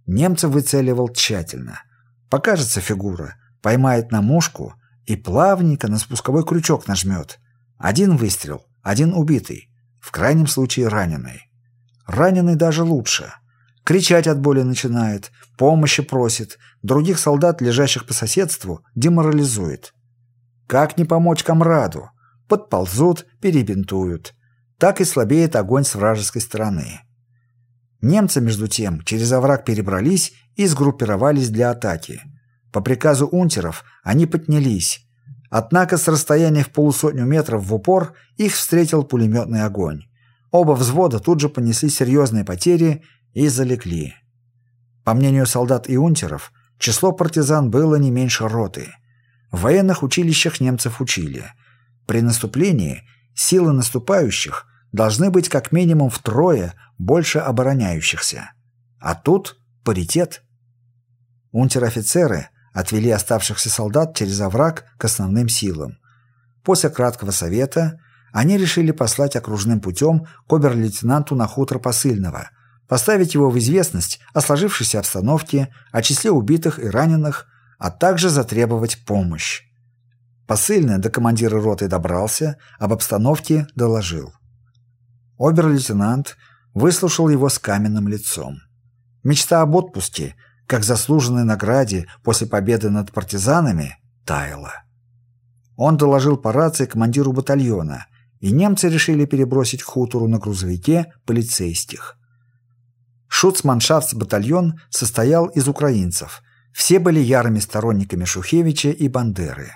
Немцев выцеливал тщательно. Покажется фигура, поймает на мушку и плавненько на спусковой крючок нажмет. Один выстрел, один убитый, в крайнем случае раненый. Раненый даже лучше. Кричать от боли начинает, помощи просит, других солдат, лежащих по соседству, деморализует. Как не помочь комраду? Подползут, перебинтуют. Так и слабеет огонь с вражеской стороны. Немцы, между тем, через овраг перебрались и сгруппировались для атаки. По приказу унтеров они поднялись. Однако с расстояния в полусотню метров в упор их встретил пулеметный огонь. Оба взвода тут же понесли серьезные потери и залегли. По мнению солдат и унтеров, число партизан было не меньше роты. В военных училищах немцев учили. При наступлении силы наступающих должны быть как минимум втрое больше обороняющихся. А тут паритет. Унтер-офицеры отвели оставшихся солдат через овраг к основным силам. После краткого совета они решили послать окружным путем к обер-лейтенанту на хутор посыльного, поставить его в известность о сложившейся обстановке, о числе убитых и раненых, а также затребовать помощь. Посыльный до командира роты добрался, об обстановке доложил. Обер-лейтенант выслушал его с каменным лицом. Мечта об отпуске, как заслуженной награде после победы над партизанами, таяла. Он доложил по рации командиру батальона, и немцы решили перебросить хутору на грузовике полицейских. Шуцманшафтс-батальон состоял из украинцев. Все были ярыми сторонниками Шухевича и Бандеры.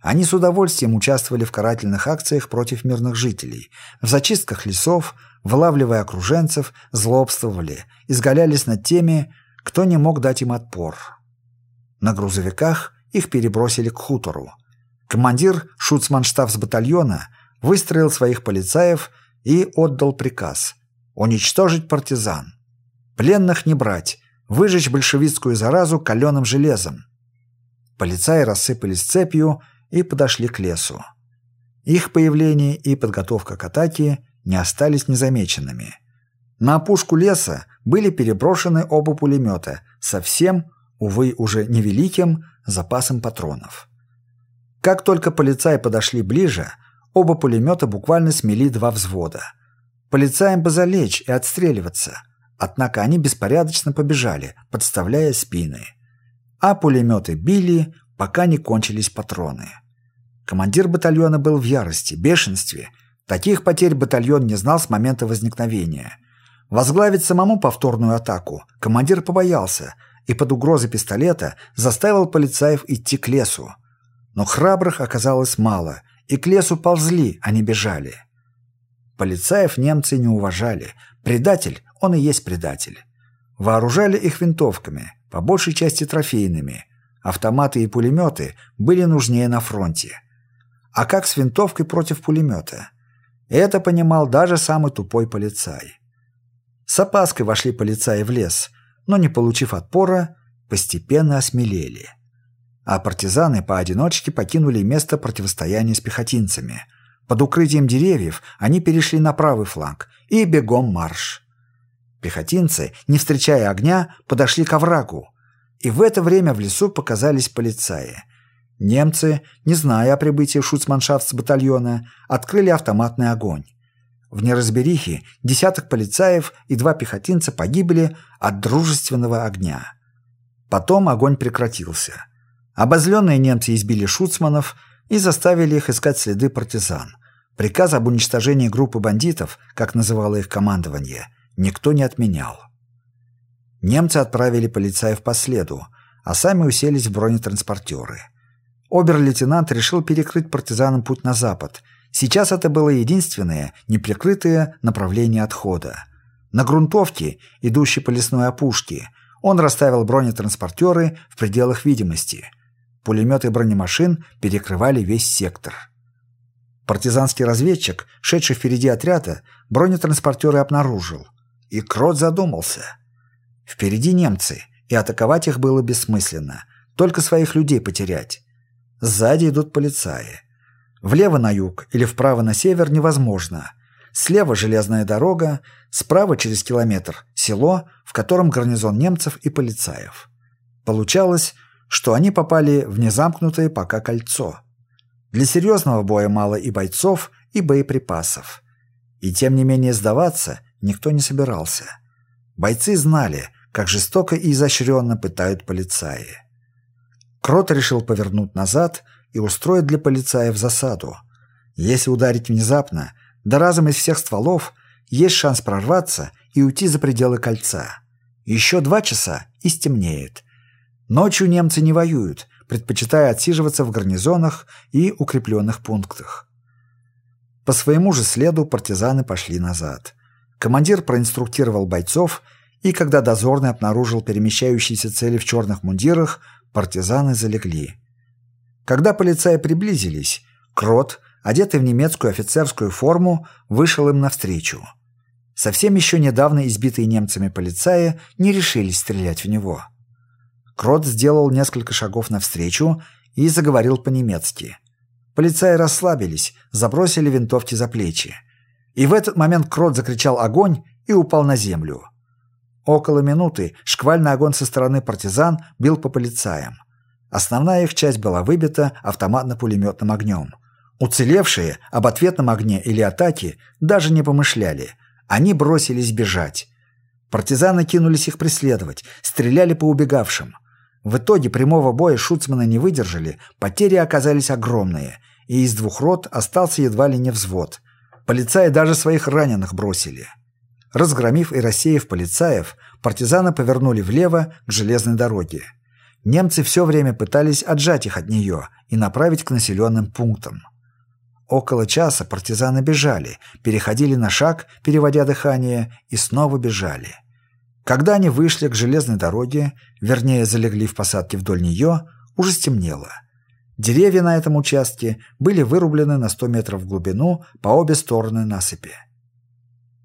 Они с удовольствием участвовали в карательных акциях против мирных жителей, в зачистках лесов, вылавливая окруженцев, злобствовали, изгалялись над теми, кто не мог дать им отпор. На грузовиках их перебросили к хутору. Командир шуцманштабс-батальона выстроил своих полицаев и отдал приказ уничтожить партизан. Пленных не брать, выжечь большевистскую заразу каленым железом. Полицаи рассыпались цепью и подошли к лесу. Их появление и подготовка к атаке не остались незамеченными. На опушку леса были переброшены оба пулемета со всем, увы, уже невеликим, запасом патронов. Как только полицаи подошли ближе, оба пулемета буквально смели два взвода. Полицаям бы залечь и отстреливаться – Однако они беспорядочно побежали, подставляя спины. А пулеметы били, пока не кончились патроны. Командир батальона был в ярости, бешенстве. Таких потерь батальон не знал с момента возникновения. Возглавить самому повторную атаку командир побоялся и под угрозой пистолета заставил полицаев идти к лесу. Но храбрых оказалось мало, и к лесу ползли, а не бежали. Полицаев немцы не уважали. Предатель он и есть предатель. Вооружали их винтовками, по большей части трофейными. Автоматы и пулеметы были нужнее на фронте. А как с винтовкой против пулемета? Это понимал даже самый тупой полицай. С опаской вошли полицаи в лес, но, не получив отпора, постепенно осмелели. А партизаны поодиночке покинули место противостояния с пехотинцами. Под укрытием деревьев они перешли на правый фланг и бегом марш. Пехотинцы, не встречая огня, подошли к оврагу. И в это время в лесу показались полицаи. Немцы, не зная о прибытии шуцманшафтс-батальона, открыли автоматный огонь. В неразберихе десяток полицаев и два пехотинца погибли от дружественного огня. Потом огонь прекратился. Обозленные немцы избили шуцманов и заставили их искать следы партизан. Приказ об уничтожении группы бандитов, как называло их командование – никто не отменял. Немцы отправили полицаев по следу, а сами уселись в бронетранспортеры. Обер-лейтенант решил перекрыть партизанам путь на запад. Сейчас это было единственное неприкрытое направление отхода. На грунтовке, идущей по лесной опушке, он расставил бронетранспортеры в пределах видимости. Пулеметы бронемашин перекрывали весь сектор. Партизанский разведчик, шедший впереди отряда, бронетранспортеры обнаружил – и Крот задумался. Впереди немцы, и атаковать их было бессмысленно. Только своих людей потерять. Сзади идут полицаи. Влево на юг или вправо на север невозможно. Слева железная дорога, справа через километр село, в котором гарнизон немцев и полицаев. Получалось, что они попали в незамкнутое пока кольцо. Для серьезного боя мало и бойцов, и боеприпасов. И тем не менее сдаваться никто не собирался. Бойцы знали, как жестоко и изощренно пытают полицаи. Крот решил повернуть назад и устроить для полицаев засаду. Если ударить внезапно, да разом из всех стволов, есть шанс прорваться и уйти за пределы кольца. Еще два часа и стемнеет. Ночью немцы не воюют, предпочитая отсиживаться в гарнизонах и укрепленных пунктах. По своему же следу партизаны пошли назад. Командир проинструктировал бойцов, и когда дозорный обнаружил перемещающиеся цели в черных мундирах, партизаны залегли. Когда полицаи приблизились, Крот, одетый в немецкую офицерскую форму, вышел им навстречу. Совсем еще недавно избитые немцами полицаи не решились стрелять в него. Крот сделал несколько шагов навстречу и заговорил по-немецки. Полицаи расслабились, забросили винтовки за плечи. И в этот момент Крот закричал «Огонь!» и упал на землю. Около минуты шквальный огонь со стороны партизан бил по полицаям. Основная их часть была выбита автоматно-пулеметным огнем. Уцелевшие об ответном огне или атаке даже не помышляли. Они бросились бежать. Партизаны кинулись их преследовать, стреляли по убегавшим. В итоге прямого боя шуцманы не выдержали, потери оказались огромные, и из двух рот остался едва ли не взвод. Полицаи даже своих раненых бросили. Разгромив и рассеяв полицаев, партизаны повернули влево к железной дороге. Немцы все время пытались отжать их от нее и направить к населенным пунктам. Около часа партизаны бежали, переходили на шаг, переводя дыхание, и снова бежали. Когда они вышли к железной дороге, вернее, залегли в посадке вдоль нее, уже стемнело. Деревья на этом участке были вырублены на 100 метров в глубину по обе стороны насыпи.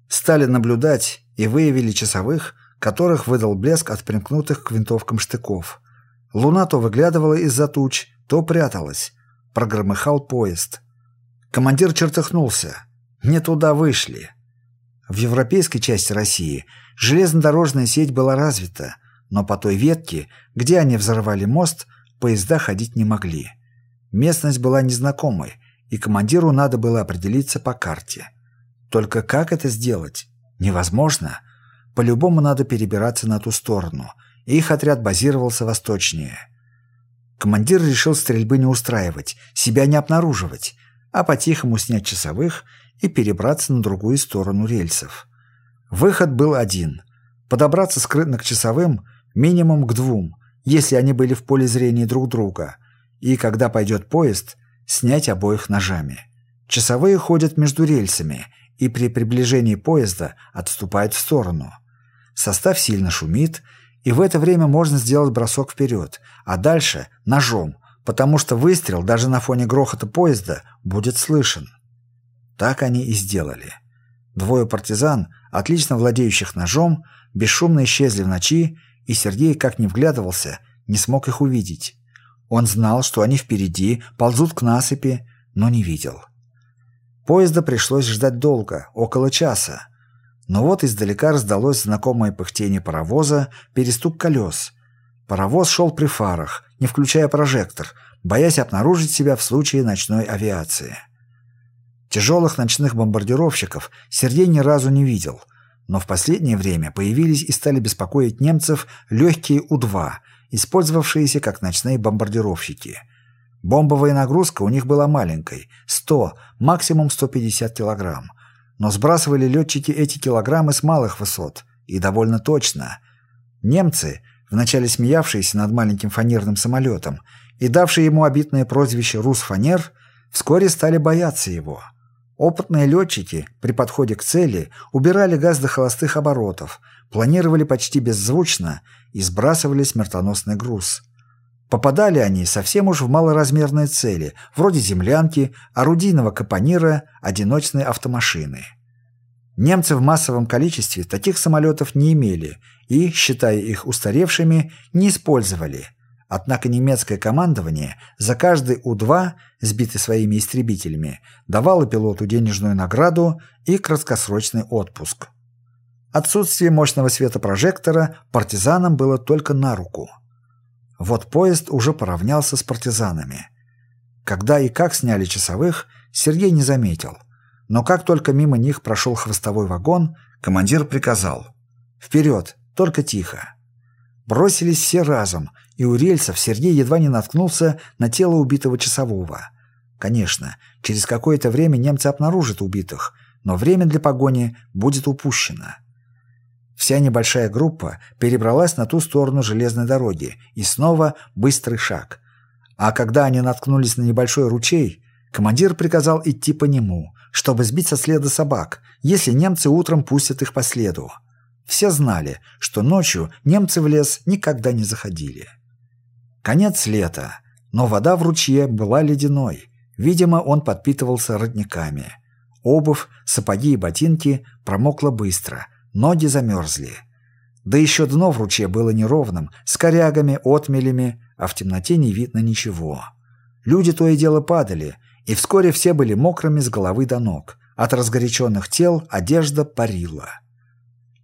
Стали наблюдать и выявили часовых, которых выдал блеск от примкнутых к винтовкам штыков. Луна то выглядывала из-за туч, то пряталась. Прогромыхал поезд. Командир чертыхнулся. Не туда вышли. В европейской части России железнодорожная сеть была развита, но по той ветке, где они взорвали мост, поезда ходить не могли. Местность была незнакомой, и командиру надо было определиться по карте. Только как это сделать? Невозможно. По-любому надо перебираться на ту сторону, их отряд базировался восточнее. Командир решил стрельбы не устраивать, себя не обнаруживать, а по-тихому снять часовых и перебраться на другую сторону рельсов. Выход был один – подобраться скрытно к часовым, минимум к двум, если они были в поле зрения друг друга, и, когда пойдет поезд, снять обоих ножами. Часовые ходят между рельсами и при приближении поезда отступают в сторону. Состав сильно шумит, и в это время можно сделать бросок вперед, а дальше – ножом, потому что выстрел даже на фоне грохота поезда будет слышен. Так они и сделали. Двое партизан, отлично владеющих ножом, бесшумно исчезли в ночи, и Сергей, как ни вглядывался, не смог их увидеть. Он знал, что они впереди, ползут к насыпи, но не видел. Поезда пришлось ждать долго, около часа. Но вот издалека раздалось знакомое пыхтение паровоза, перестук колес. Паровоз шел при фарах, не включая прожектор, боясь обнаружить себя в случае ночной авиации. Тяжелых ночных бомбардировщиков Сергей ни разу не видел, но в последнее время появились и стали беспокоить немцев легкие У-2, использовавшиеся как ночные бомбардировщики. Бомбовая нагрузка у них была маленькой – 100, максимум 150 килограмм. Но сбрасывали летчики эти килограммы с малых высот, и довольно точно. Немцы, вначале смеявшиеся над маленьким фанерным самолетом и давшие ему обидное прозвище «Рус-фанер», вскоре стали бояться его – Опытные летчики при подходе к цели убирали газ до холостых оборотов, планировали почти беззвучно и сбрасывали смертоносный груз. Попадали они совсем уж в малоразмерные цели, вроде землянки, орудийного капонира, одиночной автомашины. Немцы в массовом количестве таких самолетов не имели и, считая их устаревшими, не использовали – Однако немецкое командование за каждый У-2, сбитый своими истребителями, давало пилоту денежную награду и краткосрочный отпуск. Отсутствие мощного светопрожектора партизанам было только на руку. Вот поезд уже поравнялся с партизанами. Когда и как сняли часовых, Сергей не заметил. Но как только мимо них прошел хвостовой вагон, командир приказал «Вперед, только тихо». Бросились все разом, и у рельсов Сергей едва не наткнулся на тело убитого часового. Конечно, через какое-то время немцы обнаружат убитых, но время для погони будет упущено. Вся небольшая группа перебралась на ту сторону железной дороги, и снова быстрый шаг. А когда они наткнулись на небольшой ручей, командир приказал идти по нему, чтобы сбить со следа собак, если немцы утром пустят их по следу. Все знали, что ночью немцы в лес никогда не заходили. Конец лета, но вода в ручье была ледяной. Видимо, он подпитывался родниками. Обувь, сапоги и ботинки промокла быстро, ноги замерзли. Да еще дно в ручье было неровным, с корягами, отмелями, а в темноте не видно ничего. Люди то и дело падали, и вскоре все были мокрыми с головы до ног. От разгоряченных тел одежда парила.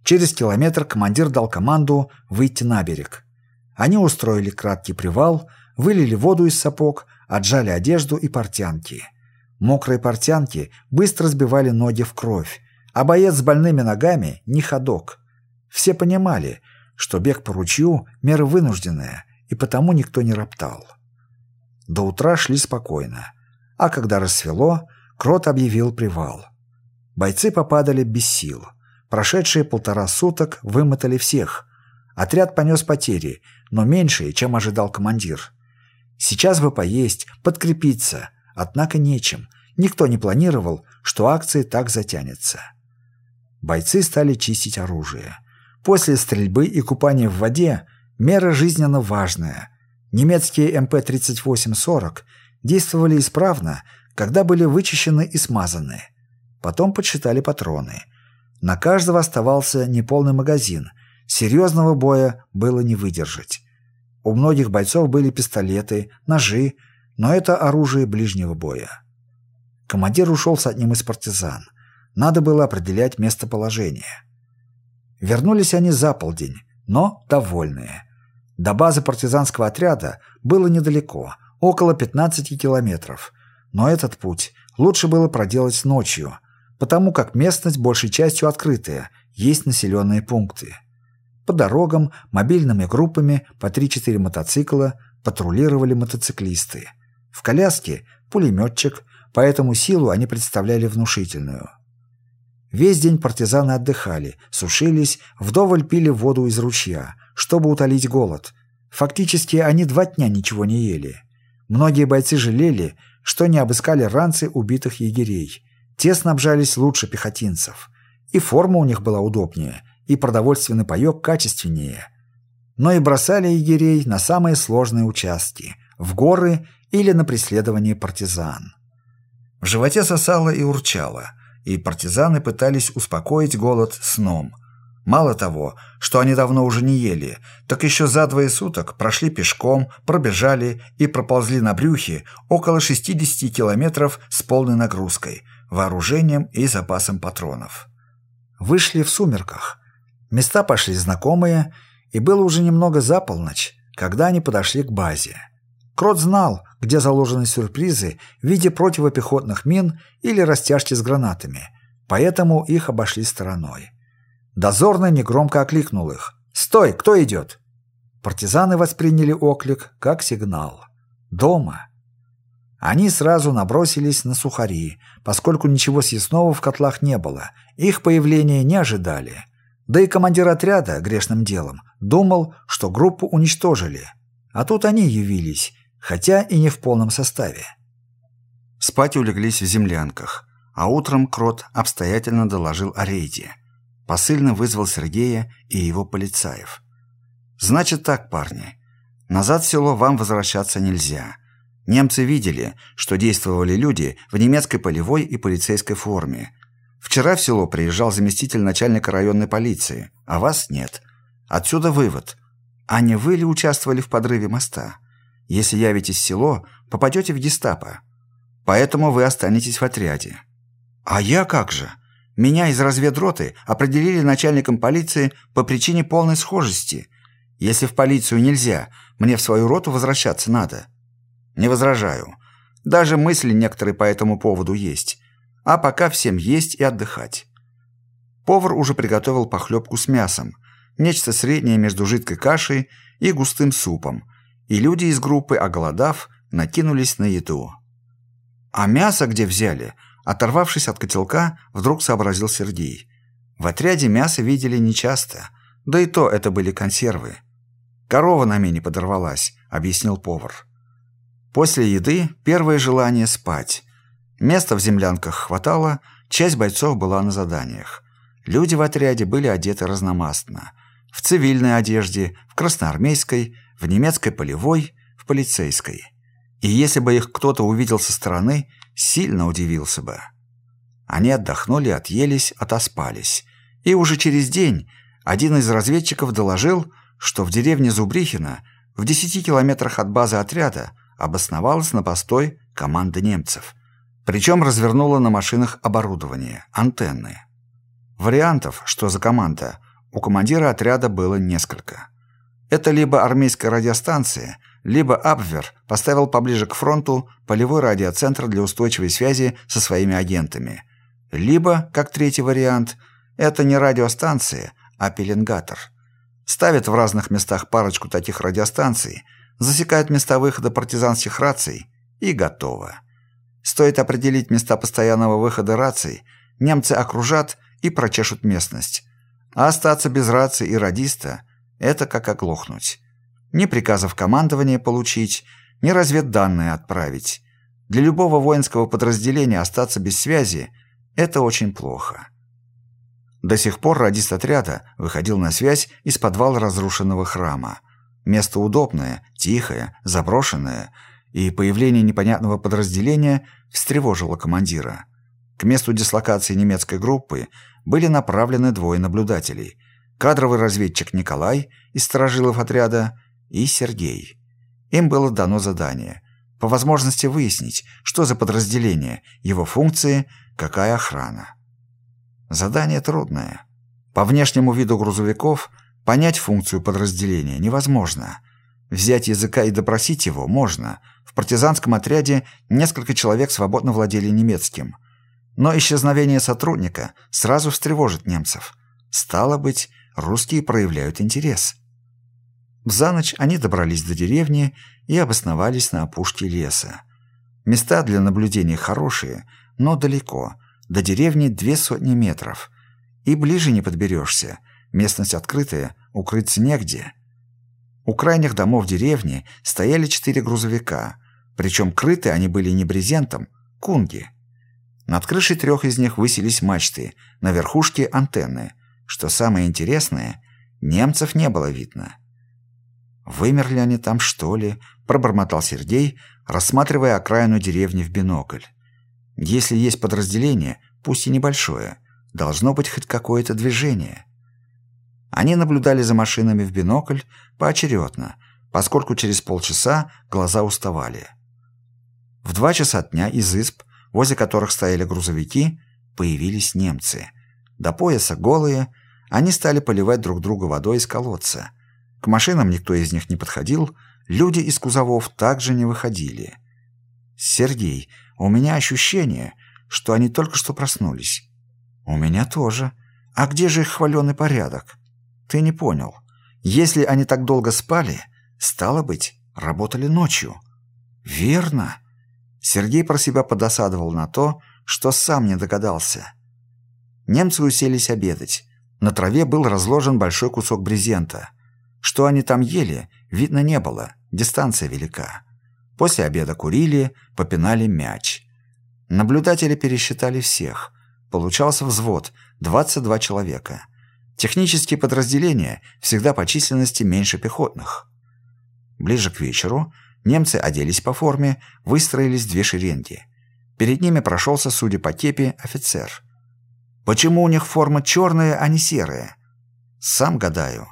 Через километр командир дал команду выйти на берег. Они устроили краткий привал, вылили воду из сапог, отжали одежду и портянки. Мокрые портянки быстро сбивали ноги в кровь, а боец с больными ногами – не ходок. Все понимали, что бег по ручью – мера вынужденная, и потому никто не роптал. До утра шли спокойно, а когда рассвело, Крот объявил привал. Бойцы попадали без сил – Прошедшие полтора суток вымотали всех. Отряд понес потери, но меньшие, чем ожидал командир. Сейчас бы поесть, подкрепиться, однако нечем. Никто не планировал, что акции так затянется. Бойцы стали чистить оружие. После стрельбы и купания в воде мера жизненно важная. Немецкие МП-38-40 действовали исправно, когда были вычищены и смазаны. Потом подсчитали патроны – на каждого оставался неполный магазин. Серьезного боя было не выдержать. У многих бойцов были пистолеты, ножи, но это оружие ближнего боя. Командир ушел с одним из партизан. Надо было определять местоположение. Вернулись они за полдень, но довольные. До базы партизанского отряда было недалеко, около 15 километров. Но этот путь лучше было проделать ночью, потому как местность большей частью открытая, есть населенные пункты. По дорогам, мобильными группами по 3-4 мотоцикла патрулировали мотоциклисты. В коляске – пулеметчик, поэтому силу они представляли внушительную. Весь день партизаны отдыхали, сушились, вдоволь пили воду из ручья, чтобы утолить голод. Фактически они два дня ничего не ели. Многие бойцы жалели, что не обыскали ранцы убитых егерей – те снабжались лучше пехотинцев. И форма у них была удобнее, и продовольственный паёк качественнее. Но и бросали егерей на самые сложные участки – в горы или на преследование партизан. В животе сосало и урчало, и партизаны пытались успокоить голод сном. Мало того, что они давно уже не ели, так еще за двое суток прошли пешком, пробежали и проползли на брюхе около 60 километров с полной нагрузкой – вооружением и запасом патронов. Вышли в сумерках. Места пошли знакомые, и было уже немного за полночь, когда они подошли к базе. Крот знал, где заложены сюрпризы в виде противопехотных мин или растяжки с гранатами, поэтому их обошли стороной. Дозорный негромко окликнул их. «Стой! Кто идет?» Партизаны восприняли оклик как сигнал. «Дома!» Они сразу набросились на сухари, поскольку ничего съестного в котлах не было. Их появления не ожидали. Да и командир отряда, грешным делом, думал, что группу уничтожили. А тут они явились, хотя и не в полном составе. Спать улеглись в землянках, а утром Крот обстоятельно доложил о рейде. Посыльно вызвал Сергея и его полицаев. «Значит так, парни, назад в село вам возвращаться нельзя». Немцы видели, что действовали люди в немецкой полевой и полицейской форме. Вчера в село приезжал заместитель начальника районной полиции, а вас нет. Отсюда вывод. А не вы ли участвовали в подрыве моста? Если явитесь в село, попадете в гестапо. Поэтому вы останетесь в отряде. А я как же? Меня из разведроты определили начальником полиции по причине полной схожести. Если в полицию нельзя, мне в свою роту возвращаться надо. Не возражаю. Даже мысли некоторые по этому поводу есть. А пока всем есть и отдыхать. Повар уже приготовил похлебку с мясом, нечто среднее между жидкой кашей и густым супом, и люди из группы, оголодав, накинулись на еду. А мясо где взяли? Оторвавшись от котелка, вдруг сообразил Сергей. В отряде мясо видели нечасто, да и то это были консервы. «Корова на мене подорвалась», — объяснил повар. После еды первое желание спать. Места в землянках хватало, часть бойцов была на заданиях. Люди в отряде были одеты разномастно. В цивильной одежде, в красноармейской, в немецкой полевой, в полицейской. И если бы их кто-то увидел со стороны, сильно удивился бы. Они отдохнули, отъелись, отоспались. И уже через день один из разведчиков доложил, что в деревне Зубрихина, в 10 километрах от базы отряда, обосновалась на постой команда немцев. Причем развернула на машинах оборудование, антенны. Вариантов, что за команда, у командира отряда было несколько. Это либо армейская радиостанция, либо Абвер поставил поближе к фронту полевой радиоцентр для устойчивой связи со своими агентами. Либо, как третий вариант, это не радиостанция, а пеленгатор. Ставят в разных местах парочку таких радиостанций, засекают места выхода партизанских раций и готово. Стоит определить места постоянного выхода раций, немцы окружат и прочешут местность. А остаться без рации и радиста – это как оглохнуть. Ни приказов командования получить, ни разведданные отправить. Для любого воинского подразделения остаться без связи – это очень плохо. До сих пор радист отряда выходил на связь из подвала разрушенного храма. Место удобное, тихое, заброшенное, и появление непонятного подразделения встревожило командира. К месту дислокации немецкой группы были направлены двое наблюдателей – кадровый разведчик Николай из сторожилов отряда и Сергей. Им было дано задание – по возможности выяснить, что за подразделение, его функции, какая охрана. Задание трудное. По внешнему виду грузовиков понять функцию подразделения невозможно. Взять языка и допросить его можно. В партизанском отряде несколько человек свободно владели немецким. Но исчезновение сотрудника сразу встревожит немцев. Стало быть, русские проявляют интерес. За ночь они добрались до деревни и обосновались на опушке леса. Места для наблюдения хорошие, но далеко – до деревни две сотни метров. И ближе не подберешься. Местность открытая, укрыться негде. У крайних домов деревни стояли четыре грузовика. Причем крыты они были не брезентом, кунги. Над крышей трех из них высились мачты, на верхушке антенны. Что самое интересное, немцев не было видно. «Вымерли они там, что ли?» – пробормотал Сергей, рассматривая окраину деревни в бинокль. Если есть подразделение, пусть и небольшое, должно быть хоть какое-то движение. Они наблюдали за машинами в бинокль поочередно, поскольку через полчаса глаза уставали. В два часа дня из изб, возле которых стояли грузовики, появились немцы. До пояса голые, они стали поливать друг друга водой из колодца. К машинам никто из них не подходил, люди из кузовов также не выходили. «Сергей, у меня ощущение, что они только что проснулись. У меня тоже. А где же их хваленый порядок? Ты не понял. Если они так долго спали, стало быть, работали ночью. Верно. Сергей про себя подосадовал на то, что сам не догадался. Немцы уселись обедать. На траве был разложен большой кусок брезента. Что они там ели, видно не было, дистанция велика. После обеда курили, попинали мяч. Наблюдатели пересчитали всех. Получался взвод – 22 человека. Технические подразделения всегда по численности меньше пехотных. Ближе к вечеру немцы оделись по форме, выстроились две шеренги. Перед ними прошелся, судя по кепи, офицер. Почему у них форма черная, а не серая? Сам гадаю.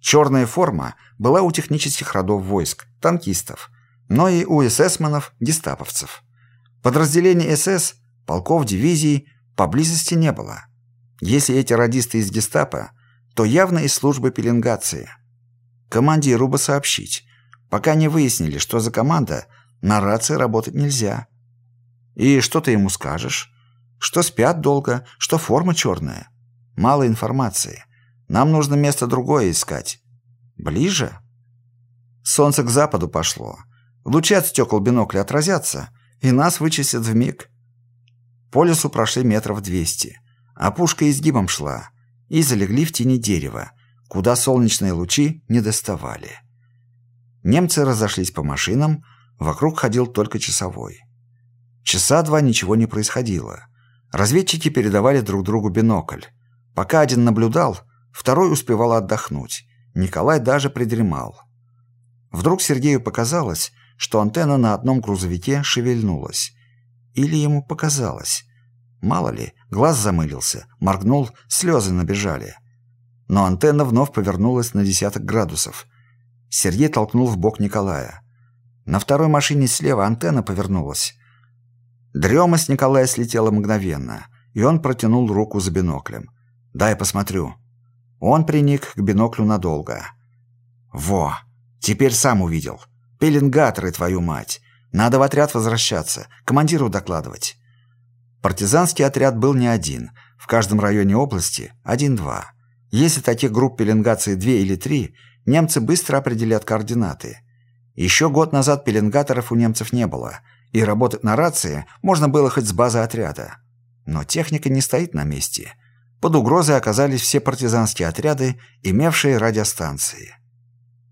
Черная форма была у технических родов войск, танкистов – но и у эсэсманов, гестаповцев. Подразделений СС, полков, дивизий поблизости не было. Если эти радисты из гестапо, то явно из службы пеленгации. Командиру бы сообщить. Пока не выяснили, что за команда, на рации работать нельзя. И что ты ему скажешь? Что спят долго, что форма черная. Мало информации. Нам нужно место другое искать. Ближе? Солнце к западу пошло. Лучи от стекол бинокля отразятся, и нас вычистят вмиг. По лесу прошли метров двести. Опушка изгибом шла, и залегли в тени дерева, куда солнечные лучи не доставали. Немцы разошлись по машинам, Вокруг ходил только часовой. Часа два ничего не происходило. Разведчики передавали друг другу бинокль. Пока один наблюдал, второй успевал отдохнуть. Николай даже придремал. Вдруг Сергею показалось, что антенна на одном грузовике шевельнулась. Или ему показалось. Мало ли, глаз замылился, моргнул, слезы набежали. Но антенна вновь повернулась на десяток градусов. Сергей толкнул в бок Николая. На второй машине слева антенна повернулась. Дрема с Николая слетела мгновенно, и он протянул руку за биноклем. «Дай посмотрю». Он приник к биноклю надолго. «Во! Теперь сам увидел. Пеленгаторы, твою мать! Надо в отряд возвращаться, командиру докладывать». Партизанский отряд был не один. В каждом районе области один-два. Если таких групп пеленгации две или три, немцы быстро определят координаты. Еще год назад пеленгаторов у немцев не было, и работать на рации можно было хоть с базы отряда. Но техника не стоит на месте. Под угрозой оказались все партизанские отряды, имевшие радиостанции.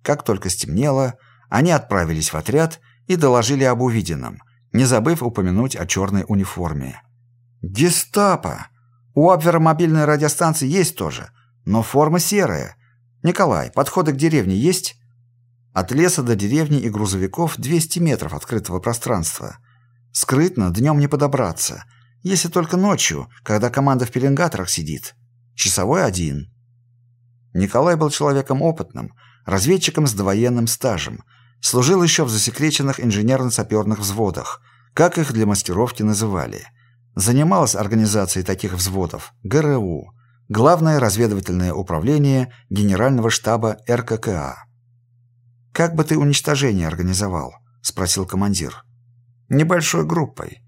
Как только стемнело, они отправились в отряд и доложили об увиденном, не забыв упомянуть о черной униформе. «Гестапо! У Абвера мобильной радиостанции есть тоже, но форма серая. Николай, подходы к деревне есть?» От леса до деревни и грузовиков 200 метров открытого пространства. Скрытно, днем не подобраться. Если только ночью, когда команда в пеленгаторах сидит. Часовой один. Николай был человеком опытным, разведчиком с довоенным стажем. Служил еще в засекреченных инженерно-саперных взводах, как их для маскировки называли. Занималась организацией таких взводов ГРУ, Главное разведывательное управление Генерального штаба РККА. «Как бы ты уничтожение организовал?» — спросил командир. «Небольшой группой.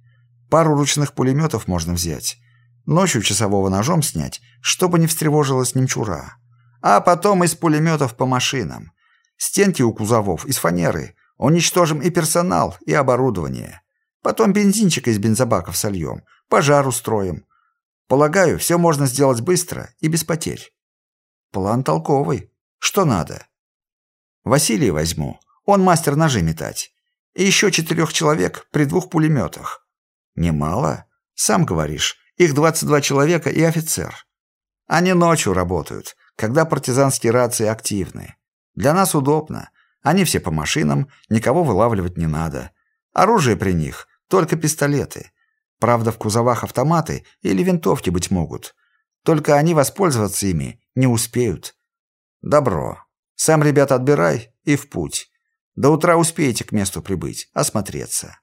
Пару ручных пулеметов можно взять. Ночью часового ножом снять, чтобы не встревожилась немчура. А потом из пулеметов по машинам. Стенки у кузовов из фанеры. Уничтожим и персонал, и оборудование. Потом бензинчик из бензобаков сольем. Пожар устроим. Полагаю, все можно сделать быстро и без потерь. План толковый. Что надо? Василия возьму. Он мастер ножи метать. И еще четырех человек при двух пулеметах. Немало. Сам говоришь, их 22 человека и офицер. Они ночью работают, когда партизанские рации активны. Для нас удобно. Они все по машинам, никого вылавливать не надо. Оружие при них, только пистолеты. Правда, в кузовах автоматы или винтовки быть могут. Только они воспользоваться ими не успеют. Добро. Сам, ребят, отбирай и в путь. До утра успеете к месту прибыть, осмотреться.